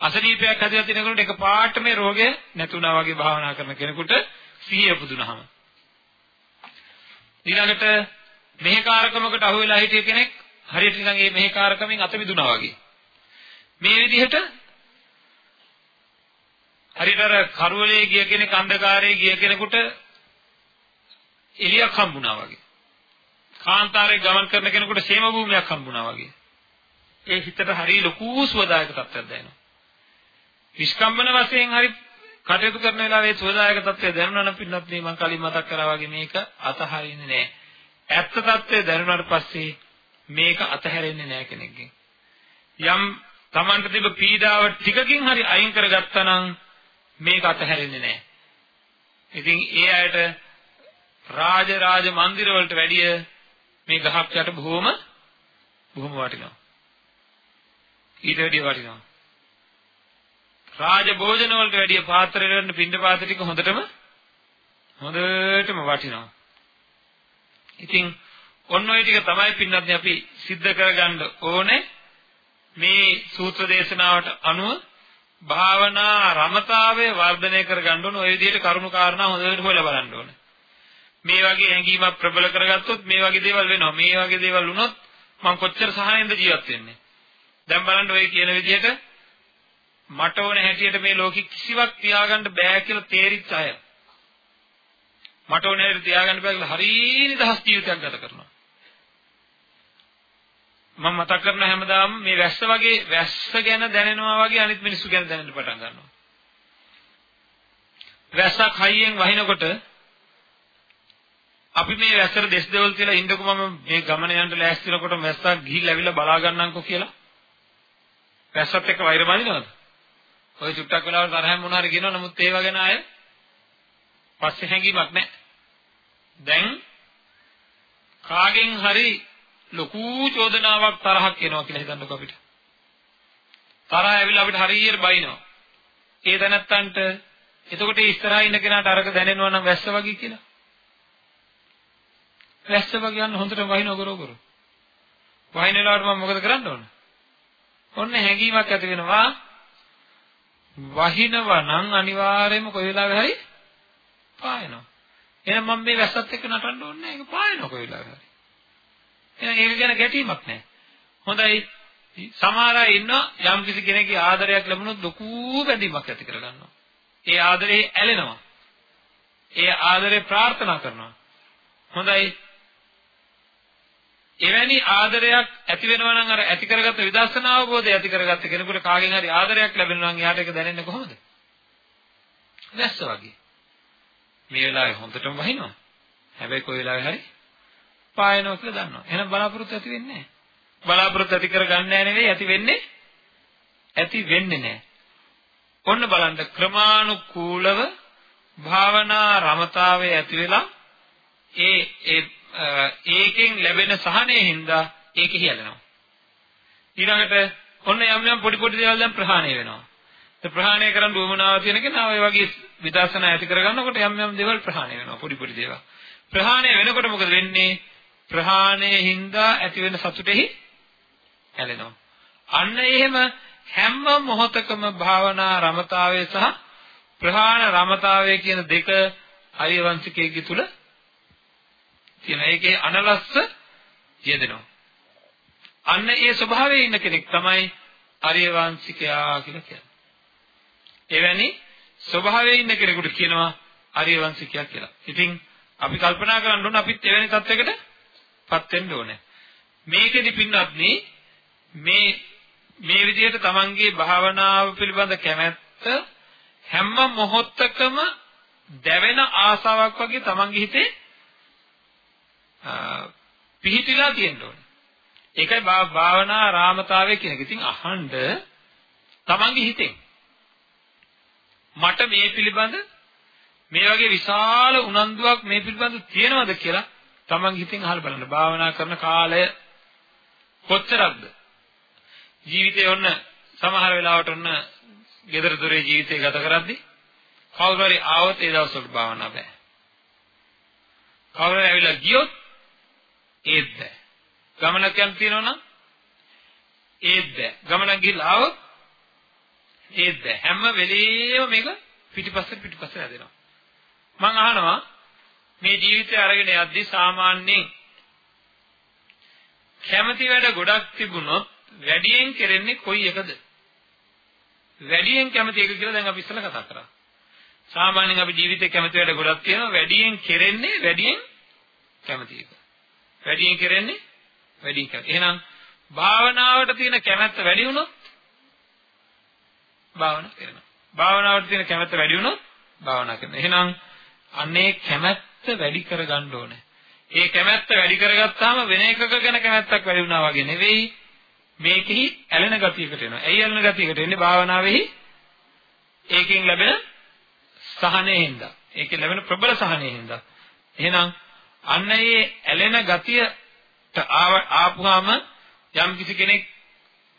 අසනීපයක් හැදලා තියෙනකොට එකපාරට මේ රෝගය නැතුණා වගේ භාවනා කරන කෙනෙකුට සිහිය පුදුනහම ඊළඟට මෙහෙකාරකමකට අහු වෙලා හිටිය කෙනෙක් හරියට නිකන් මේ මෙහෙකාරකමෙන් අත මිදුණා වගේ මේ විදිහට හරියට අර කරවලේ ගිය කෙනෙක් අන්ධකාරයේ ගිය කෙනෙකුට එළියක් හම්බුණා වගේ කාන්තාරේ ගමන් කරන කෙනෙකුට සේම භූමියක් හම්බුණා වගේ ඒ හිතට හරි ලොකු සුවදායක තත්ත්වයක් දැනෙනවා විස්කම්බන වශයෙන් හරි කටයුතු කරන වෙලාවේ සුවදායක තත්ත්වය දැනුණා නම් පින්නත් මේ මම කලින් මතක් කරා වගේ මේක අතහරින්නේ නැහැ. ඇත්ත තත්ත්වය දැනුණාට පස්සේ මේක අතහැරෙන්නේ නැහැ කෙනෙක්ගෙන්. යම් Tamanට තිබ පීඩාව ටිකකින් හරි අයින් කරගත්තා නම් මේක අතහැරෙන්නේ නැහැ. ඉතින් ඒ අයට රාජ රාජ මන්දිර වලට වැඩිය මේ ගහක් යට බොහොම බොහොම වටිනවා. ඊට වැඩිය වටිනවා. රාජ භෝජන වලට වැඩිය පාත්‍ර වලින් පින්ඩ පාත්‍ර ටික හොඳටම හොඳටම වටිනවා. ඉතින් ඔන්න ඔය ටික තමයි පින්නත් අපි सिद्ध කරගන්න ඕනේ මේ සූත්‍ර දේශනාවට අනුව භාවනා රමතාවේ වර්ධනය කරගන්න ඕන ඔය විදිහට කරුණු කාරණා හොඳට හොයලා බලන්න ඕනේ. මේ වගේ හැඟීමක් ප්‍රබල කරගත්තොත් මේ වගේ දේවල් වෙනවා. මේ වගේ දේවල් වුණොත් මම කොච්චර සහනෙන්ද ජීවත් වෙන්නේ. දැන් බලන්න ඔය කියන විදිහට මට ඕන හැටියට මේ ලෝකෙ කිසිවක් තියාගන්න බෑ කියලා තේරිච්ච අය මට ඕන හැටියට තියාගන්න බෑ කියලා හරිය නිදහස් ජීවිතයක් ගත කරනවා මම මතක් කරන හැමදාම මේ වැස්ස වගේ වැස්ස ගැන දැනෙනවා වගේ අනිත් මිනිස්සු ගැන දැනෙන්න පටන් ගන්නවා වැස්සක් හයියෙන් වහිනකොට අපි මේ වැස්සට දෙස් දෙවල් කියලා ඉන්නකො මම මේ ගමන යන්න ලෑස්ති වෙනකොට වැස්සක් ගිහිල්ලා ඇවිල්ලා බලා ගන්නම්කෝ කියලා වැස්සත් එක්ක වෛර බඳිනවද ඔය චුට්ටක් වෙලාවට තරහෙන් මොන හරි කියනවා නමුත් ඒව ගැන අය පස්සේ හැංගීමක් නැහැ. දැන් කාගෙන් හරි ලොකු චෝදනාවක් තරහක් එනවා කියලා හිතන්නකෝ අපිට. තරහ ඇවිල්ලා අපිට හරියට බයිනවා. ඒ දැනත්තන්ට එතකොට ඉස්සරහා ඉන්න කෙනාට අරක දැනෙනවා නම් වැස්ස වගේ කියලා. වැස්ස වගේ යන හොඳට වහිනව ගොරෝගොර. වහින වෙලාවට මම මොකද කරන්න ඕන? ඔන්න හැංගීමක් ඇති වෙනවා. වහිනවා නම් අනිවාර්යයෙන්ම කොයි වෙලාවෙ හරි පායනවා. එහෙනම් මම මේ වැස්සත් එක්ක නටන්න ඕනේ නැහැ. ඒක පායනවා කොයි වෙලාවෙ හරි. එහෙනම් ඒක ගැන ගැටීමක් නැහැ. හොඳයි. සමහර අය ඉන්නවා යම් කිසි කෙනෙක්ගේ ආදරයක් ලැබුණොත් ලොකු බැඳීමක් ඇති කරගන්නවා. ඒ ආදරේ ඇලෙනවා. ඒ ආදරේ ප්‍රාර්ථනා කරනවා. හොඳයි. එවැනි ආදරයක් ඇති වෙනවා නම් අර ඇති කරගත්ත විදර්ශනා අවබෝධය ඇති කරගත්ත කෙනෙකුට කාගෙන් හරි ආදරයක් ලැබෙනවා නම් එයාට ඒක දැනෙන්නේ කොහොමද? දැස්ස වගේ. මේ වෙලාවේ හොඳටම වහිනවා. හැබැයි කොයි වෙලාවෙ හරි පායනවා කියලා දන්නවා. එහෙනම් බලාපොරොත්තු ඇති වෙන්නේ නැහැ. බලාපොරොත්තු ඇති කරගන්නේ නැහැ නෙවෙයි ඇති වෙන්නේ ඇති වෙන්නේ නැහැ. ඔන්න බලන්න ක්‍රමානුකූලව භාවනා රමතාවේ ඇති වෙලා ඒ ඒ ඒකෙන් ලැබෙන සහනයෙන් හින්දා ඒක හියලනවා. ඊළඟට ඔන්න යම් යම් පොඩි පොඩි දේවල් දැන් ප්‍රහාණය වෙනවා. ඒ ප්‍රහාණය කරන්න උවමනාව තියෙන කෙනා ඔය වගේ විදර්ශනා ඇති කරගන්නකොට යම් යම් දේවල් ප්‍රහාණය වෙනවා පොඩි පොඩි දේවල්. ප්‍රහාණය වෙනකොට මොකද වෙන්නේ? ප්‍රහාණයේ හින්දා ඇති වෙන සතුටෙහි ඇලෙනවා. අන්න එහෙම හැම මොහොතකම භාවනා රමතාවය සහ ප්‍රහාණ රමතාවය කියන දෙක අරියවංශිකයේ තුල තියෙන. ඒකේ අනලස්ස යෙදෙනවා. අන්න ඒ ස්වභාවයේ ඉන්න කෙනෙක් තමයි අරියවංශිකයා කියලා කියන්නේ. එවැනි ස්වභාවයේ ඉන්න කෙනෙකුට කියනවා ආර්යවංශිකයා කියලා. ඉතින් අපි කල්පනා කරන්න ඕන අපිත් එවැනි තත්යකටපත් වෙන්න ඕනේ. මේකෙදි පින්වත්නි මේ මේ විදිහට තමන්ගේ භාවනාව පිළිබඳ කැමැත්ත හැම මොහොතකම දැවෙන ආසාවක් වගේ තමන්ගේ හිතේ පිහිටිලා තියෙන්න ඕනේ. ඒකයි භාවනා රාමතාවය කියන එක. ඉතින් අහන්න තමන්ගේ හිතෙන් මට මේ පිළිබඳ මේ වගේ විශාල උනන්දුවක් මේ පිළිබඳ තියෙනවද කියලා තමන්ගේ හිතෙන් අහලා බලන්න. භාවනා කරන කාලය කොච්චරක්ද? ජීවිතේ ඔන්න සමහර වෙලාවට ඔන්න gedara dore ජීවිතේ ගත කරද්දී කවුරු හරි ආවොත් ඒ දවස්වල භාවනා බෑ. කවුරු හරි ඇවිල්ලා ගියොත් ඒත් බෑ. ගමනක් යන්න තියෙනවනම් ඒත් බෑ. ගමනක් ගිහලා ආවොත් ඒත් බෑ. හැම වෙලේම මේක පිටිපස්සේ පිටිපස්සේ හැදෙනවා. මම අහනවා මේ ජීවිතය අරගෙන යද්දී සාමාන්‍යයෙන් කැමැති වැඩ ගොඩක් තිබුණොත් වැඩියෙන් කරන්නේ කොයි එකද? වැඩියෙන් කැමති එක කියලා දැන් අපි ඉස්සෙල්ලා කතා කරා. සාමාන්‍යයෙන් අපි ජීවිතේ කැමති වැඩ ගොඩක් තියෙනවා වැඩියෙන් කරන්නේ වැඩියෙන් කැමති එක. වැඩියෙන් කරන්නේ වැඩියෙන් කැමති. එහෙනම් භාවනාවට තියෙන කැමැත්ත වැඩි වුණොත් භාවනා කරනවා. භාවනාවට තියෙන කැමැත්ත වැඩි වුණොත් භාවනා කරනවා. එහෙනම් අනේ කැමැත්ත වැඩි කරගන්න ඕනේ. ඒ කැමැත්ත වැඩි කරගත්තාම වෙන එකක ගැන කැමැත්තක් වැඩි වුණා වගේ නෙවෙයි මේකෙහි ඇලෙන ගතියකට එනවා. ඇයි ඇලෙන ගතියකට එන්නේ භාවනාවේහි ඒකෙන් ලැබෙන සහනයෙන් හින්දා. ඒකෙන් ලැබෙන ප්‍රබල සහනයෙන් හින්දා. එහෙනම් අන්න ඒ ඇලෙන ගතියට ආපුවාම යම් කිසි කෙනෙක්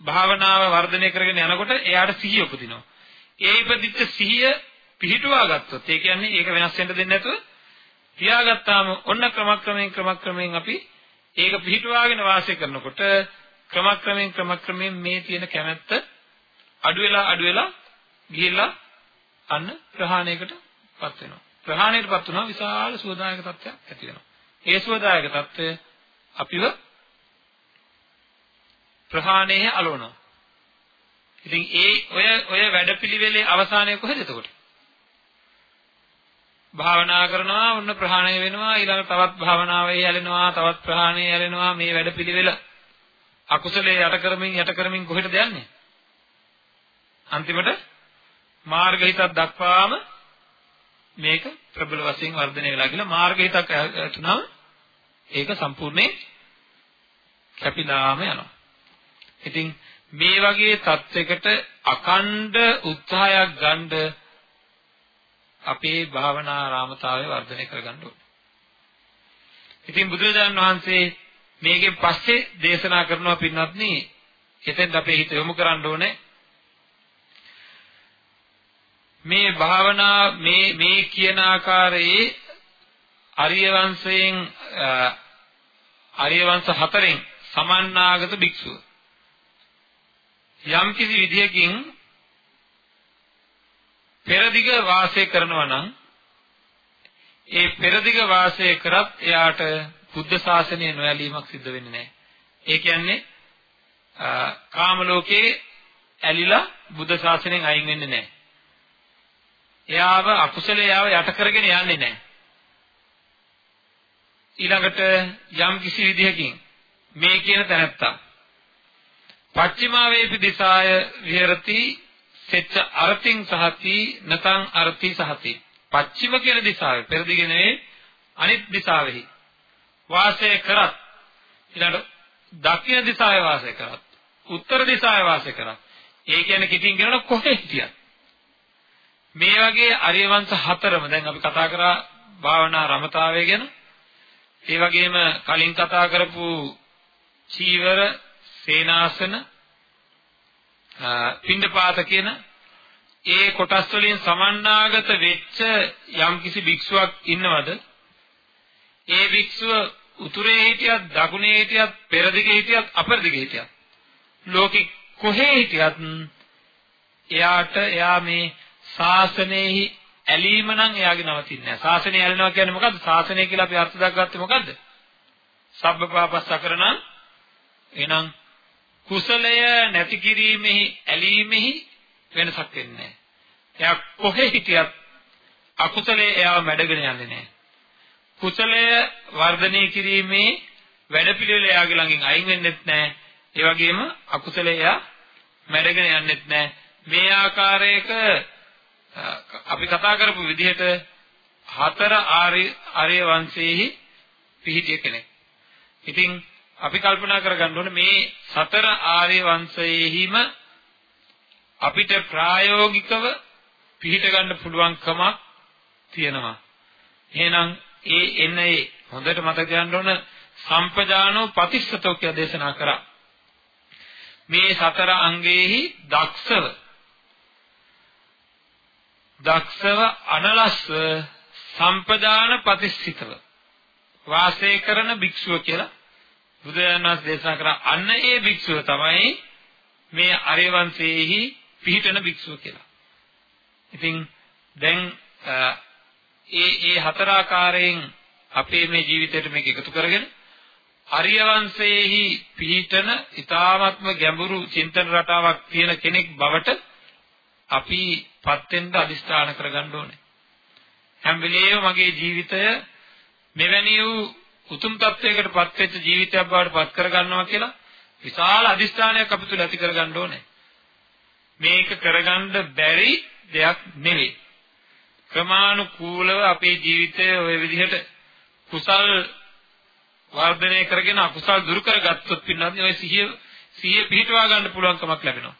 භාවනාව වර්ධනය කරගෙන යනකොට එයාට සිහිය උපදිනවා. ඒ ඉපදිච්ච සිහිය පිහිටුවා ගත්තොත් ඒ කියන්නේ ඒක වෙනස් වෙන්න දෙන්නේ නැතුව තියාගත්තාම ඔන්න ක්‍රමක්‍රමයෙන් ක්‍රමක්‍රමයෙන් අපි ඒක පිහිටුවාගෙන වාසය කරනකොට ක්‍රමක්‍රමයෙන් ක්‍රමක්‍රමයෙන් මේ තියෙන කැමැත්ත අඩු වෙලා අඩු වෙලා ගිහිල්ලා අන්න ප්‍රහාණයකටපත් වෙනවා. ප්‍රහාණයටපත් වුණා විශාල සුවදායක තත්ත්වයක් ඇති වෙනවා. ඒ සුවදායක තත්ත්වය අපිව ප්‍රහාණයේ අලවනවා. ඉතින් ඒ ඔය ඔය වැඩපිළිවෙලේ අවසානය කොහෙද එතකොට? භාවනා කරනවා ඔන්න ප්‍රහාණය වෙනවා ඊළඟ තවත් භාවනාවේ යැලෙනවා තවත් ප්‍රහාණය යැලෙනවා මේ වැඩපිළිවෙල අකුසලයේ යට කරමින් යට කරමින් කොහෙටද යන්නේ? අන්තිමට මාර්ග හිතක් දක්වාම මේක ප්‍රබල වශයෙන් වර්ධනය වෙලා ගිහලා මාර්ග හිතක් ඇතුණාම ඒක සම්පූර්ණයෙන් කැපිලාම යනවා. ඉතින් මේ වගේ தත්වයකට අකණ්ඩ උත්සාහයක් ගන්න අපේ භාවනා ආරාමතාවය වර්ධනය කරගන්න ඕනේ. ඉතින් බුදුරජාණන් වහන්සේ මේකෙන් පස්සේ දේශනා කරනවා පින්වත්නි එතෙන්ද අපේ හිත යොමු කරන්න ඕනේ මේ භාවනා මේ මේ කියන ආකාරයේ ආර්ය වංශයෙන් ආර්ය වංශ හතරෙන් සමන්නාගත භික්ෂුව යම් කිසි විදියකින් පෙරදිග වාසය කරනවා නම් ඒ පෙරදිග වාසය කරත් එයාට බුද්ධ ශාසනය නොඇලීමක් සිද්ධ වෙන්නේ නැහැ. ඒ කියන්නේ කාම ලෝකේ ඇලිලා බුද්ධ ශාසනයෙන් අයින් වෙන්නේ නැහැ. එයාව අකුසලයාව යට කරගෙන යන්නේ නැහැ. ඊළඟට යම් කිසි විදිහකින් මේ කියන තැනත්තා. පච්චිමාවේපි දිසාය විහෙරති සෙච්ච අර්ථින් සහති නතං අර්ථි සහති. පච්චිම කියන දිසාවේ පෙරදිග නෙවෙයි අනිත් දිසාවෙහි වාසය කරත් ඊළඟ දක්ෂිණ දිසාවේ වාසය කරත් උත්තර දිසාවේ වාසය කරත්. ඒ කියන්නේ කිතින් කියනකොට කොහෙ හිටියත්. මේ වගේ ආර්ය වංශ හතරම දැන් අපි කතා කරා භාවනා රමතාවය ගැන. ඒ වගේම කලින් කතා කරපු චීවර සේනාසන පින්ඩපාත කියන ඒ කොටස් වලින් සමන්නාගත වෙච්ච යම්කිසි භික්ෂුවක් ඉන්නවද? ඒ භික්ෂුව උතුරේ හිටියත් දකුණේ හිටියත් පෙරදිගේ හිටියත් අපරදිගේ හිටියත් ලෝකෙ කොහේ හිටියත් එයාට එයා මේ ශාසනයෙහි ඇලීම නම් එයාගේ නවතින්නේ නැහැ. ශාසනය ඇලෙනවා කියන්නේ මොකද්ද? ශාසනය කියලා අපි අර්ථ දක්වත්තේ මොකද්ද? සබ්බපාපස්සකරණං එහෙනම් කුසලය නැති කිරීමෙහි ඇලීමෙහි වෙනසක් වෙන්නේ නැහැ. එයා කොහෙ හිටියත් අකුසලයේ එයාව මැඩගෙන යන්නේ නැහැ. කුසලය වර්ධනය කිරීමේ වැඩපිළිවෙල එයාගේ ළඟින් අයින් වෙන්නෙත් නැහැ. ඒ වගේම අකුසලය එයා මැඩගෙන යන්නෙත් නැහැ. මේ ආකාරයක අපි කතා කරපු විදිහට හතර ආර්ය ආර්ය වංශයේහි පිහිටිය කෙනෙක්. ඉතින් අපි කල්පනා කරගන්න ඕනේ මේ සතර ආර්ය වංශයේහිම අපිට ප්‍රායෝගිකව පිහිට ගන්න පුළුවන්කමක් තියෙනවා. එහෙනම් ඒ එන්නේ හොඳට මතක තියාගන්න ඕන සම්පජානෝ පතිස්සතෝ කියලා දේශනා කරා. මේ සතර අංගයේහි දක්ෂව දක්ෂව අනලස්ව සම්පදාන ප්‍රතිස්ථිතව වාසය කරන භික්ෂුව කියලා බුදුරජාණන් වහන්සේ දේශනා කරා අන්න ඒ භික්ෂුව තමයි මේ අරියවංශයේහි පිහිටන භික්ෂුව කියලා. ඉතින් දැන් ඒ ඒ හතර ආකාරයෙන් අපේ මේ ජීවිතයට මේක එකතු කරගෙන අරියවංශයේහි පිහිටන ඊ타ත්ම ගැඹුරු චින්තන රටාවක් තියෙන කෙනෙක් බවට අපි පත් වෙන්න අදිස්ථාන කරගන්න ඕනේ. හැම වෙලේම මගේ ජීවිතය මෙවැනි වූ උතුම් තත්වයකට පත් වෙච්ච ජීවිතයක් බවට පත් කරගන්නවා කියලා විශාල අදිස්ථානයක් අපි තුල ඇති කරගන්න ඕනේ. මේක කරගන්න බැරි දෙයක් නෙවෙයි. ක්‍රමානුකූලව අපේ ජීවිතය ওই විදිහට කුසල් වර්ධනය කරගෙන අකුසල් දුරු කරගත්තොත් පින්නත් ඔය සිහිය සිහිය පිහිටවා ගන්න පුළුවන්කමක් ලැබෙනවා.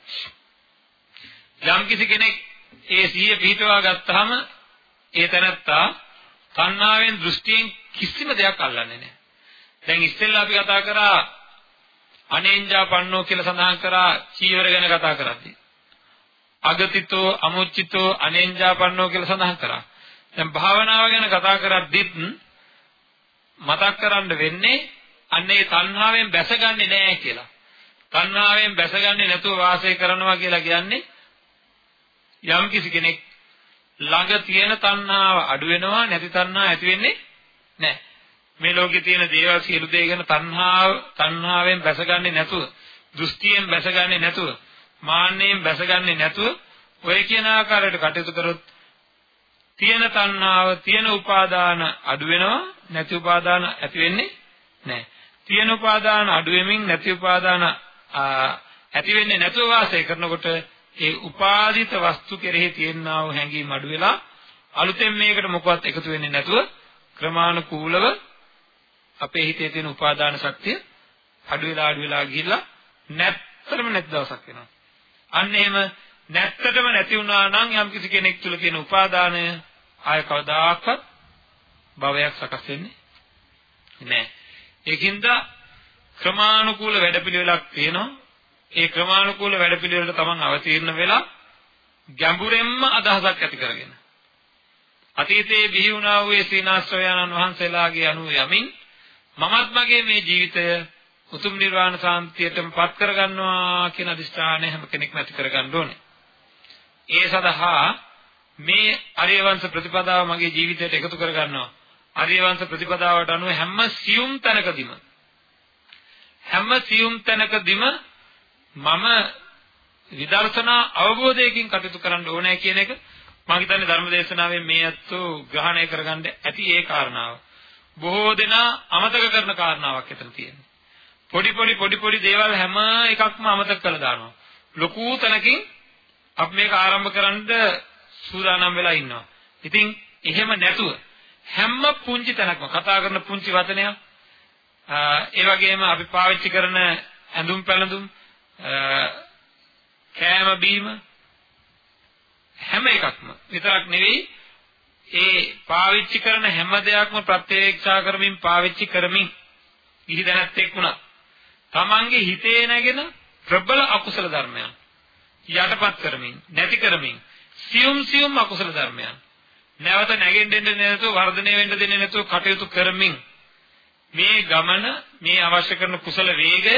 යම් කිසි කෙනෙක් ඒ සිහිය පිහිටවා ගත්තාම ඒ තැනත්තා තණ්හාවෙන් දෘෂ්ටියෙන් කිසිම දෙයක් අල්ලන්නේ නැහැ. දැන් ඉස්සෙල්ලා අපි කතා කරා අනේන්ජා පන්නෝ කියලා සඳහන් කරා චීවර ගැන කතා කරද්දී. අගතිතෝ අමුච්චිතෝ අනේන්ජා පන්නෝ කියලා සඳහන් කරා. දැන් භාවනාව ගැන කතා කරද්දිත් මතක් කරන්න වෙන්නේ අන්නේ තණ්හාවෙන් බැසගන්නේ නැහැ කියලා. තණ්හාවෙන් බැසගන්නේ නැතුව වාසය කරනවා කියලා කියන්නේ යම් කිසි කෙනෙක් ළඟ තියෙන තණ්හාව අඩු වෙනවා නැති තණ්හා ඇති වෙන්නේ නැහැ. මේ ලෝකේ තියෙන දේවල් සියලු දේ ගැන තණ්හාව තණ්හාවෙන් බැසගන්නේ නැතුව, දෘෂ්ටියෙන් බැසගන්නේ නැතුව, මාන්නයෙන් බැසගන්නේ නැතුව ඔය කියන ආකාරයට කටයුතු කරොත් තියෙන තණ්හාව, තියෙන උපාදාන අඩු වෙනවා, නැති උපාදාන ඇති වෙන්නේ නැහැ. තියෙන උපාදාන අඩු වෙමින් නැති උපාදාන ඇති වෙන්නේ නැතුව වාසය කරනකොට ඒ උපාදිත වස්තු කෙරෙහි තියෙනා වූ හැඟීම් අඩු වෙලා අලුතෙන් මේකට මොකවත් එකතු වෙන්නේ නැතුව ක්‍රමානුකූලව අපේ හිතේ තියෙන උපාදාන ශක්තිය අඩු වෙලා අඩු වෙලා ගිහිල්ලා නැත්තරම නැති දවසක් වෙනවා. අන්න එහෙම නැත්තටම නැති වුණා නම් යම් කිසි කෙනෙක් තුල තියෙන උපාදානය ආය කවදාකවත් භවයක් සකස් වෙන්නේ නැහැ. ඒකින්ද ක්‍රමානුකූල වැඩපිළිවෙලක් තියෙනවා. ඒ ක්‍රමානුකූල වැඩපිළිවෙලට තමන් අවතීර්ණ වෙලා ගැඹුරෙන්ම අදහසක් ඇති කරගෙන අතීතයේ බිහි වුණා වූ සීනාස්ත්‍රයන්න් වහන්සේලාගේ අනුව යමින් මමත් මගේ මේ ජීවිතය උතුම් නිර්වාණ සාන්තියටම පත් කරගන්නවා කියන අදිෂ්ඨානය හැම කෙනෙක්ම ඇති කරගන්න ඕනේ. ඒ සඳහා මේ ආර්යවංශ ප්‍රතිපදාව මගේ ජීවිතයට එකතු කරගන්නවා. ආර්යවංශ ප්‍රතිපදාවට අනුව හැම සියුම් තැනකදීම හැම සියුම් තැනකදීම මම විදර්ශනා අවබෝධයකින් කටයුතු කරන්න ඕනේ කියන එක මම හිතන්නේ ධර්මදේශනාවෙන් මේ අත්තු ග්‍රහණය කරගන්න ඇති ඒ කාරණාව. බොහෝ දෙනා අමතක කරන කාරණාවක් එතන තියෙනවා. පොඩි පොඩි පොඩි පොඩි දේවල් හැම එකක්ම අමතක කරලා දානවා. ලොකු තැනකින් අපි මේක ආරම්භ කරන්න සූදානම් වෙලා ඉන්නවා. ඉතින් එහෙම නැතුව හැම පුංචි තැනක්ම කතා කරන පුංචි වචනයක් ඒ වගේම අපි පාවිච්චි කරන ඇඳුම් පැළඳුම් කෑම බීම හැම එකක්ම විතරක් නෙවෙයි ඒ පාවිච්චි කරන හැම දෙයක්ම ප්‍රත්‍යක්ෂා කරමින් පාවිච්චි කරමින් ඉහි දැනත් එක්ුණා. තමන්ගේ හිතේ නැගෙන ප්‍රබල අකුසල ධර්මයන් යටපත් කරමින් නැති කරමින් සියුම් සියුම් අකුසල ධර්මයන් නැවත නැගෙන්න දෙන්නේ නැතුව වර්ධනය වෙන්න දෙන්නේ නැතුව කටයුතු කරමින් මේ ගමන මේ අවශ්‍ය කරන කුසල වේගය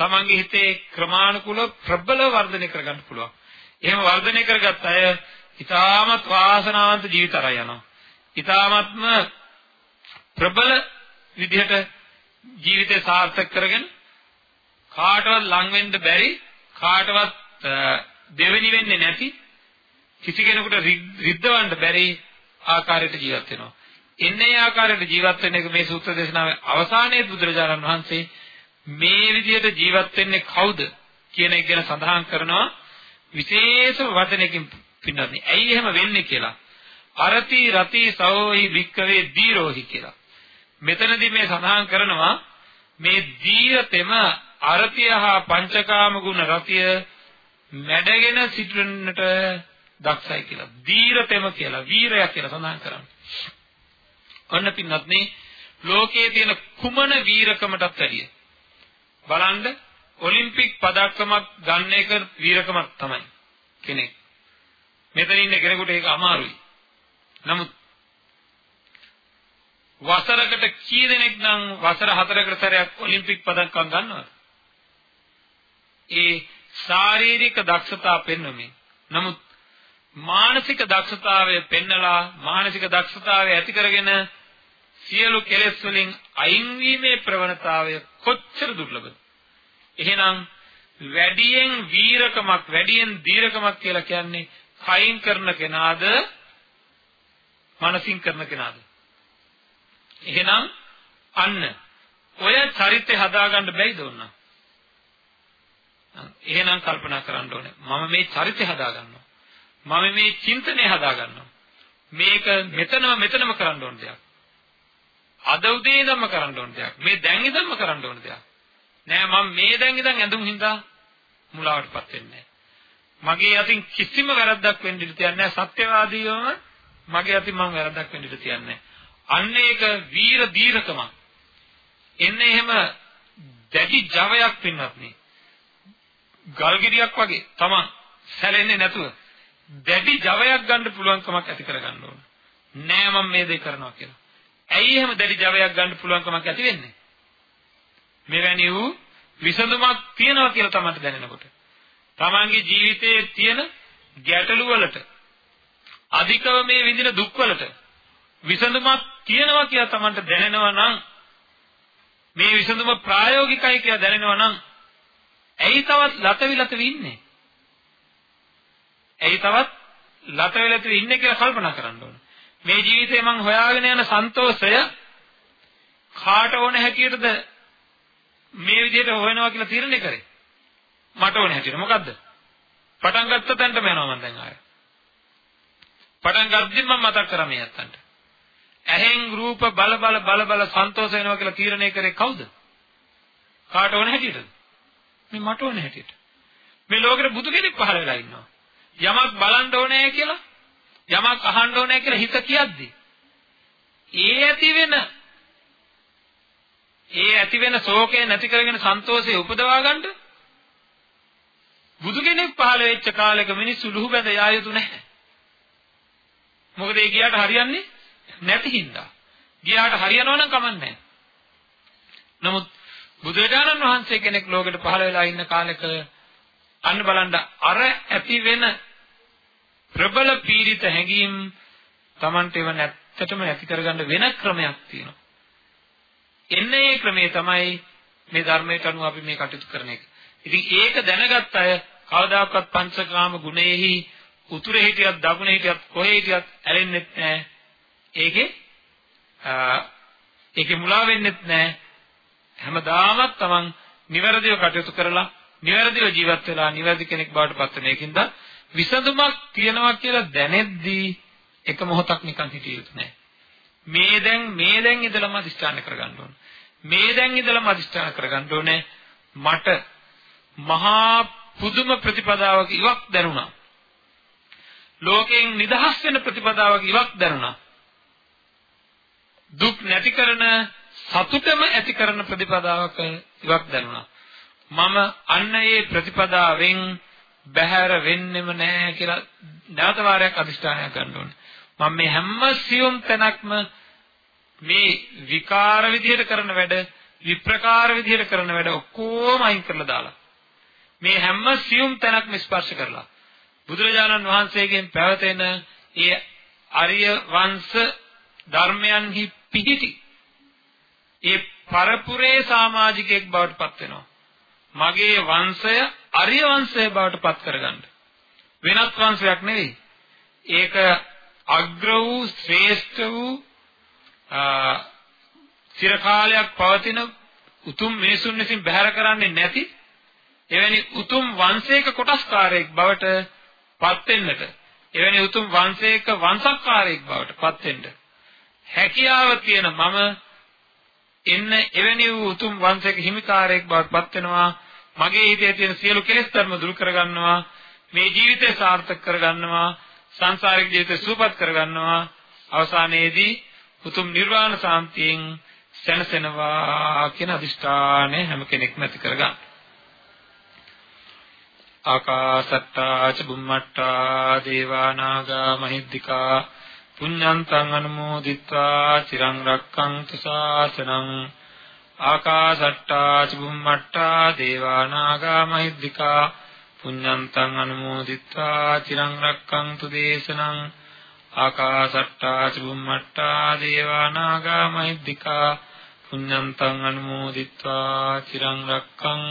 තමන්ගේ හිතේ ක්‍රමානුකූලව ප්‍රබල වර්ධනය කරගන්න පුළුවන්. එහෙම වර්ධනය කරගත් අය ඊටමත් වාසනාවන්ත ජීවිත අරය යනවා. ඊටමත්ම ප්‍රබල විදිහට ජීවිතේ සාර්ථක කරගෙන කාටවත් ලං වෙන්න බැරි කාටවත් දෙවෙනි වෙන්නේ නැති කිසි කෙනෙකුට රිද්දවන්න බැරි ආකාරයට ජීවත් වෙනවා. එන්නේ ආකාරයට ජීවත් වෙන එක මේ සූත්‍ර දේශනාවේ අවසානයේ බුදුරජාණන් වහන්සේ මේ විදිහට ජීවත් වෙන්නේ කවුද කියන එක ගැන සඳහන් කරනවා විශේෂ වචනයකින් පින්නත් ඇයි එහෙම වෙන්නේ කියලා. අරති රති සෝහි වික්කවේ දීරෝහි කියලා. මෙතනදී මේ සඳහන් කරනවා මේ දීරතෙම අරතිය හා පංචකාම ගුණ රතිය මැඩගෙන සිටින්නට දක්ෂයි කියලා. දීරතෙම කියලා වීරය කියලා සඳහන් කරන්නේ. ඔන්න පින්වත්නි ලෝකයේ තියෙන කුමන වීරකමටත් වැඩිය බලන්න ඔලිම්පික් පදක්කමක් ගන්න එක වීරකමක් තමයි කෙනෙක්. මෙතන ඉන්න කෙනෙකුට ඒක අමාරුයි. නමුත් වසරකට කී දෙනෙක් නම් වසර හතරකට සැරයක් ඔලිම්පික් පදක්කම් ගන්නවද? ඒ ශාරීරික දක්ෂතා පෙන්වමින්. නමුත් මානසික දක්ෂතාවය පෙන්නලා මානසික දක්ෂතාවය ඇති කරගෙන සියලු කෙලෙස් වලින් අයින් වීමේ ප්‍රවණතාවය කොච්චර දුර්ලභද? එහෙනම් වැඩියෙන් වීරකමක් වැඩියෙන් දීරකමක් කියලා කියන්නේ කයින් කරන කෙනාද මනසින් කරන කෙනාද? එහෙනම් අන්න ඔය චරිතය හදාගන්න බැයිද උන්නා? එහෙනම් කල්පනා කරන්න ඕනේ. මම මේ චරිතය හදාගන්නවා. මම මේ චින්තනය හදාගන්නවා. මේක මෙතනම මෙතනම කරන්න ඕන දෙයක්. අද උදේ ඉඳන්ම කරන්න ඕන දෙයක්. මේ දැන් ඉඳන්ම කරන්න ඕන දෙයක්. නෑ මම මේ දැන් ඉඳන් ඇඳුම් හින්දා මුලාවටපත් වෙන්නේ මගේ අතින් කිසිම වැරද්දක් වෙන්න ඉඩ තියන්නේ නැහැ. සත්‍යවාදීවම මගේ අතින් මම වැරද්දක් වෙන්න ඉඩ තියන්නේ අන්න ඒක වීර දීර්ඝකමක්. එන්නේ එහෙම දැඩි ජවයක් පින්නත් නේ. ගල්ගිරියක් වගේ තමන් සැලෙන්නේ නැතුව දැඩි ජවයක් ගන්න පුළුවන්කමක් ඇති කරගන්න ඕන. නෑ මම මේ දේ කරනවා කියලා. ඇයි එහෙම දැඩි ජවයක් ගන්න පුළුවන්කමක් ඇති වෙන්නේ? මෙවැනි වූ විසඳුමක් තියෙනවා කියලා තමන්ට දැනෙනකොට. තමන්ගේ ජීවිතයේ තියෙන ගැටලු වලට අධිකව මේ විඳින දුක් වලට විසඳුමක් තියෙනවා කියලා තමන්ට දැනෙනවා නම් මේ විසඳුම ප්‍රායෝගිකයි කියලා දැනෙනවා නම් ඇයි තවත් ලතවිලත ඉන්නේ? ඇයි තවත් ලතවිලත ඉන්නේ කියලා කල්පනා කරන්න ඕන. මේ ජීවිතේ මං හොයාගෙන යන සන්තෝෂය කාට ඕන හැටියටද මේ විදිහට හොයනවා කියලා තීරණය කරේ. මට ඕන හැටියට මොකද්ද? පටන් ගත්ත තැනටම යනවා මම දැන් ආයෙ. පටන් ගද්දි මම මතක් කරා මේ අත්තන්ට. ඇහෙන් රූප බල බල බල බල සන්තෝෂ වෙනවා කියලා තීරණය කරේ කවුද? කාට ඕන හැටියටද? මේ මට ඕන හැටියට. මේ ලෝකෙට බුදු කෙනෙක් පහළ වෙලා ඉන්නවා. යමක් බලන්න ඕනේ කියලා යමක් අහන්න ඕනේ කියලා හිත කියද්දි ඒ ඇති වෙන ඒ ඇති වෙන ශෝකය නැති කරගෙන සන්තෝෂය උපදවා ගන්න බුදු කෙනෙක් පහළ වෙච්ච කාලෙක මිනිස්සු ලුහු බැඳ යා යුතු නැහැ. මොකද ඒ ගියාට හරියන්නේ නැති හින්දා. ගියාට හරියනවා නම් කමන්නේ නමුත් බුදුරජාණන් වහන්සේ කෙනෙක් ලෝකෙට පහළ වෙලා ඉන්න කාලෙක අන්න බලන්න අර ඇති වෙන ප්‍රබල පීඩිත හැඟීම් Tamante ඒව නැත්තටම ඇති කරගන්න වෙන ක්‍රමයක් තියෙනවා. එන්නේ ඒ ක්‍රමේ තමයි මේ ධර්මයට අනුව අපි මේ කටයුතු කරන එක. ඉතින් ඒක දැනගත් අය කවදාකවත් පංචකාම ගුණෙහි උතුරේ හිටියත් දකුණේ හිටියත් කොහේ හිටියත් ඇලෙන්නෙත් නැහැ. ඒකේ ඒකේ මුලා වෙන්නෙත් නැහැ. හැමදාමත් Taman නිවැරදිව කටයුතු කරලා නිවැරදිව ජීවත් වෙලා නිවැරදි කෙනෙක් බවට පත් වෙන එකින්ද විසඳුමක් තියනවා කියලා දැනෙද්දී එක මොහොතක් නිකන් හිටිය යුතු නැහැ. මේ දැන් මේ දැන් ඉඳලම අදිස්ථාන කරගන්න ඕන. මේ දැන් ඉඳලම අදිස්ථාන කරගන්න ඕනේ මට මහා පුදුම ප්‍රතිපදාවක ඉවක් දැනුණා. ලෝකයෙන් නිදහස් වෙන ප්‍රතිපදාවක ඉවක් දැනුණා. දුක් නැති කරන සතුටම ඇති කරන ප්‍රතිපදාවක ඉවක් දැනුණා. මම අන්න ඒ ප්‍රතිපදාවෙන් බැහැර වෙන්නෙම නැහැ කියලා නැවත වාරයක් අදිෂ්ඨානයක් ගන්න ඕනේ. මම මේ හැම සියුම් තැනක්ම මේ විකාර විදිහට කරන වැඩ විප්‍රකාර විදිහට කරන වැඩ ඔක්කොම අයින් කරලා දාලා මේ හැම සියුම් තැනක්ම ස්පර්ශ කරලා බුදුරජාණන් වහන්සේගෙන් පැවතෙන ඒ අරිය වංශ ධර්මයන්හි පිහිටි ඒ පරපුරේ සමාජිකයෙක් බවට පත් වෙනවා මගේ වංශය අරිය වංශය බවට පත් කරගන්න. වෙනත් වංශයක් නෙවෙයි. ඒක අග්‍ර වූ ශ්‍රේෂ්ඨ වූ චිර කාලයක් පවතින උතුම් මිනිසුන් විසින් බැහැර කරන්නේ නැති එවැනි උතුම් වංශයක කොටස්කාරයෙක් බවට පත් වෙන්නට එවැනි උතුම් වංශයක වංශකාරයෙක් බවට පත් වෙන්න හැකියාව තියෙන මම එන්න එවැනි වූ උතුම් වංශයක හිමිකාරයෙක් බවට පත් වෙනවා. මගේ හිතේ තියෙන සියලු කෙලෙස් ධර්ම දුරු කරගන්නවා මේ ජීවිතය සාර්ථක කරගන්නවා සංසාරික ජීවිතය සුවපත් කරගන්නවා අවසානයේදී උතුම් නිර්වාණ සාන්තියෙන් සැනසෙනවා කියන අදිෂ්ඨානය හැම කෙනෙක්ම ඇති කරගන්න. ආකාසත්තා ච බුම්මට්ටා දේවා නාග මහිද්దికා පුඤ්ඤන්තං අනුමෝදිත්වා චිරං රක්ඛන්තු ශාසනං ආකාසට්ටා චුම්මට්ටා දේවා නාග මහිද්దికා පුඤ්ඤන්තං අනුමෝදිත්වා චිරං රක්ඛන්තු දේශනං ආකාසට්ටා චුම්මට්ටා දේවා නාග මහිද්దికා පුඤ්ඤන්තං අනුමෝදිත්වා චිරං රක්ඛං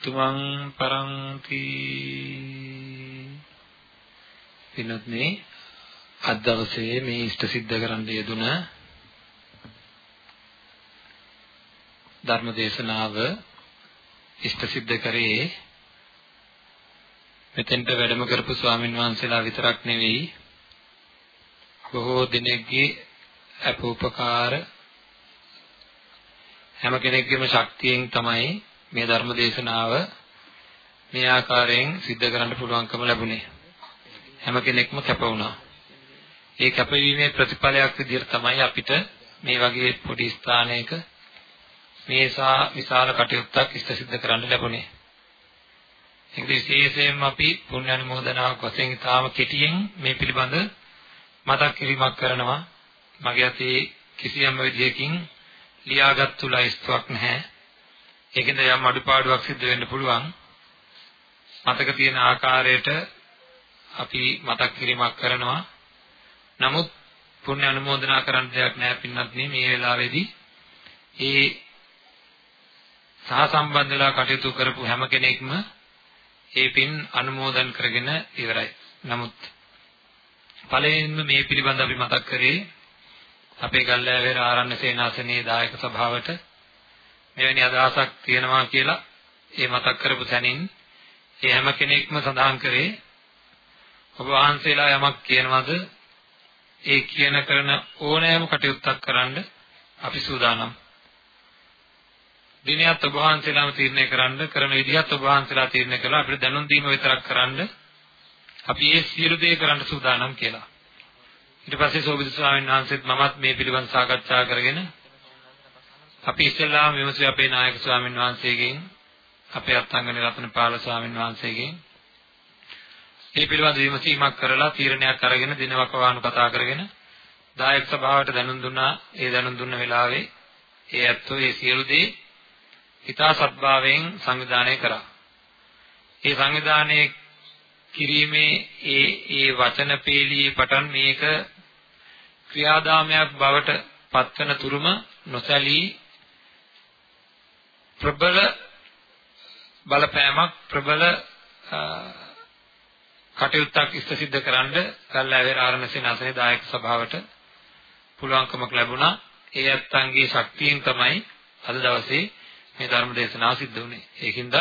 තුමන් පරන්ති පින්වත්නි අද දවසේ මේ ඉෂ්ට සිද්ධ කරන්න යෙදුන ධර්ම දේශනාව ඉෂ්ට සිද්ධ කරේ මෙතෙන්ට වැඩම කරපු ස්වාමින් වහන්සේලා විතරක් නෙවෙයි බොහෝ දිනෙකගේ අපෝපකාර හැම කෙනෙක්ගේම ශක්තියෙන් තමයි මේ ධර්ම දේශනාව මේ ආකාරයෙන් සිද්ධ කරන්න පුළුවන්කම ලැබුණේ. හැම කෙනෙක්ම කැප වුණා. ඒ කැපවීමේ ප්‍රතිඵලයක් විදිහට තමයි අපිට මේ වගේ පොඩි ස්ථානයක මේසා විශාල කටයුත්තක් ඉෂ්ට සිද්ධ කරන්න ලැබුණේ. ඒක විශේෂයෙන්ම අපි පුණ්‍ය අනුමෝදනාවක් වශයෙන් තාම කෙටියෙන් මේ පිළිබඳ මතක් කිරීමක් කරනවා. මගේ අතේ කිසියම් විදියකින් ලියාගත්තු ලයිස්තුවක් නැහැ. ඒකෙන්ද යම් අඩුපාඩුවක් සිද්ධ වෙන්න පුළුවන්. මතක තියෙන ආකාරයට අපි මතක් කිරීමක් කරනවා. නමුත් පුණ්‍ය අනුමෝදනා කරන්න දෙයක් නැහැ පින්නත් මේ වෙලාවේදී ඒ සහ සම්බන්ධ වෙලා කටයුතු කරපු හැම කෙනෙක්ම ඒ පින් අනුමෝදන් කරගෙන ඉවරයි. නමුත් පළවෙනිම මේ පිළිබඳ අපි මතක් කරේ අපේ ගල්ලෑවෙර ආරණ්‍ය සේනාසනයේ දායක සභාවට මෙවැනි අදහසක් තියෙනවා කියලා ඒ මතක් කරපු තැනින් ඒ හැම කෙනෙක්ම සඳහන් කරේ ඔබ වහන්සේලා යමක් කියනවද ඒ කියන කරන ඕනෑම කටයුත්තක් කරන්න අපි සූදානම්. දිනයත් ඔබ වහන්සේලාම තීරණය කරන්න කරන විදිහත් ඔබ වහන්සේලා තීරණය කළා අපිට දැනුම් දීම විතරක් කරන්න අපි මේ සියලු දේ කරන්න සූදානම් කියලා. ඊට පස්සේ සෝබිත ස්වාමීන් වහන්සේත් මමත් මේ පිළිබඳ සාකච්ඡා කරගෙන අපි ඉස්සෙල්ලාම විමසුවේ අපේ නායක ස්වාමීන් වහන්සේගෙන් අපේ අත්ංගනේ රත්නපාල ස්වාමීන් වහන්සේගෙන් මේ පිළිබඳ විමසීමක් කරලා තීරණයක් අරගෙන දිනවකවානු කතා කරගෙන දායක සභාවට දැනුම් දුන්නා. ඒ දැනුම් දුන්න වෙලාවේ ඒ ඇත්තෝ ඒ සියලු දේ හිතා සත්භාවයෙන් සංවිධානය කරා. ඒ සංවිධානයේ කිරීමේ ඒ ඒ වචන පේළියේ පටන් මේක ක්‍රියාදාමයක් බවට පත්වන තුරුම නොසැලී ප්‍රබල බලපෑමක් ප්‍රබල කටයුත්තක් ඉෂ්ට සිද්ධ කරන්න කල්ලාවේර ආරණ සේනාසනේ දායක සභාවට පුළුවන්කමක් ලැබුණා. ඒ ඇත්තන්ගේ ශක්තියෙන් තමයි අද දවසේ මේ ධර්ම දේශනාව සිද්ධ වුණේ. ඒකින්ද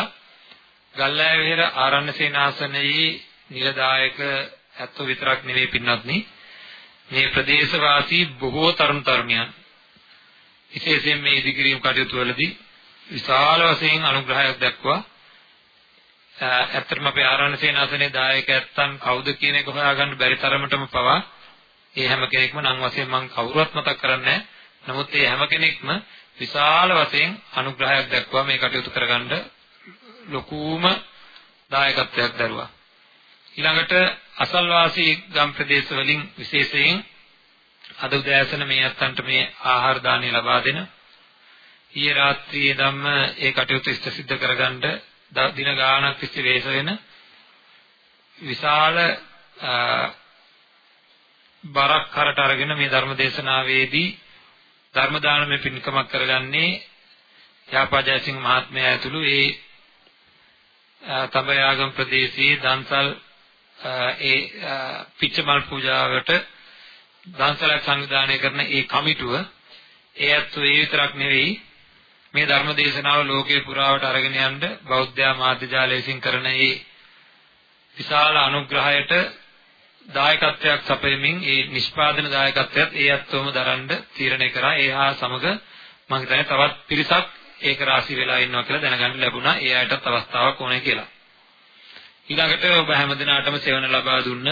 ගල්ලාවේර ආරණ්‍ය සේනාසනයේ නිලදායක ඇත්තෝ විතරක් නෙවෙයි පින්වත්නි මේ ප්‍රදේශවාසී බොහෝ තරුණ තරුණියන් විශේෂයෙන් මේ ඉදිකිරීම කටයුතු වලදී විශාල වශයෙන් අනුග්‍රහයක් දක්වා ඇත්තටම අපේ ආරණ්‍ය සේනාසනේ දායකයන් කවුද කියන එක හොයාගන්න බැරි තරමටම පවා ඒ හැම කෙනෙක්ම නම් වශයෙන් මම කවුරුවත් මතක් කරන්නේ නමුත් ඒ හැම කෙනෙක්ම විශාල වශයෙන් අනුග්‍රහයක් දක්වා මේ කටයුතු කරගන්න ලොකුම දායකත්වයක් දරුවා. ඊළඟට අසල්වාසී ගම් ප්‍රදේශ වලින් විශේෂයෙන් අද උදෑසන මේ අත්තන්ට මේ ආහාර දාණය ලබා දෙන ඊයේ රාත්‍රියේ ධම්ම ඒ කටයුතු ඉෂ්ට සිද්ධ කරගන්න දින ගාණක් තිස්සේ වේස වෙන විශාල බරක් කරට අරගෙන මේ ධර්ම දේශනාවේදී ධර්ම දානමය පින්කමක් කරගන්නේ යාපාජයසිංහ මහත්මයා ඇතුළු ඒ තඹයාගම් ප්‍රදේශයේ දන්සල් ඒ පිච්චමල් පූජාවට දන්සලක් සංවිධානය කරන ඒ කමිටුව ඒ ඇත්තෝ ඒ විතරක් නෙවෙයි මේ ධර්ම දේශනාව ලෝකේ පුරාවට අරගෙන යන්න බෞද්ධ මාධ්‍ය ජාලයෙන් කරන ඒ විශාල අනුග්‍රහයට දායකත්වයක් සපයමින් ඒ නිෂ්පාදන දායකත්වයත් ඒ ඇත්තෝම දරන්න තීරණය කරා. ඒ හා සමග මම හිතන්නේ තවත් පිරිසක් ඒක රාශි වෙලා ඉන්නවා කියලා දැනගන්න ලැබුණා. ඒ අයටත් අවස්ථාවක් ඕනේ කියලා. ඊළඟට ඔබ හැමදිනාටම සෙවන ලබා දුන්න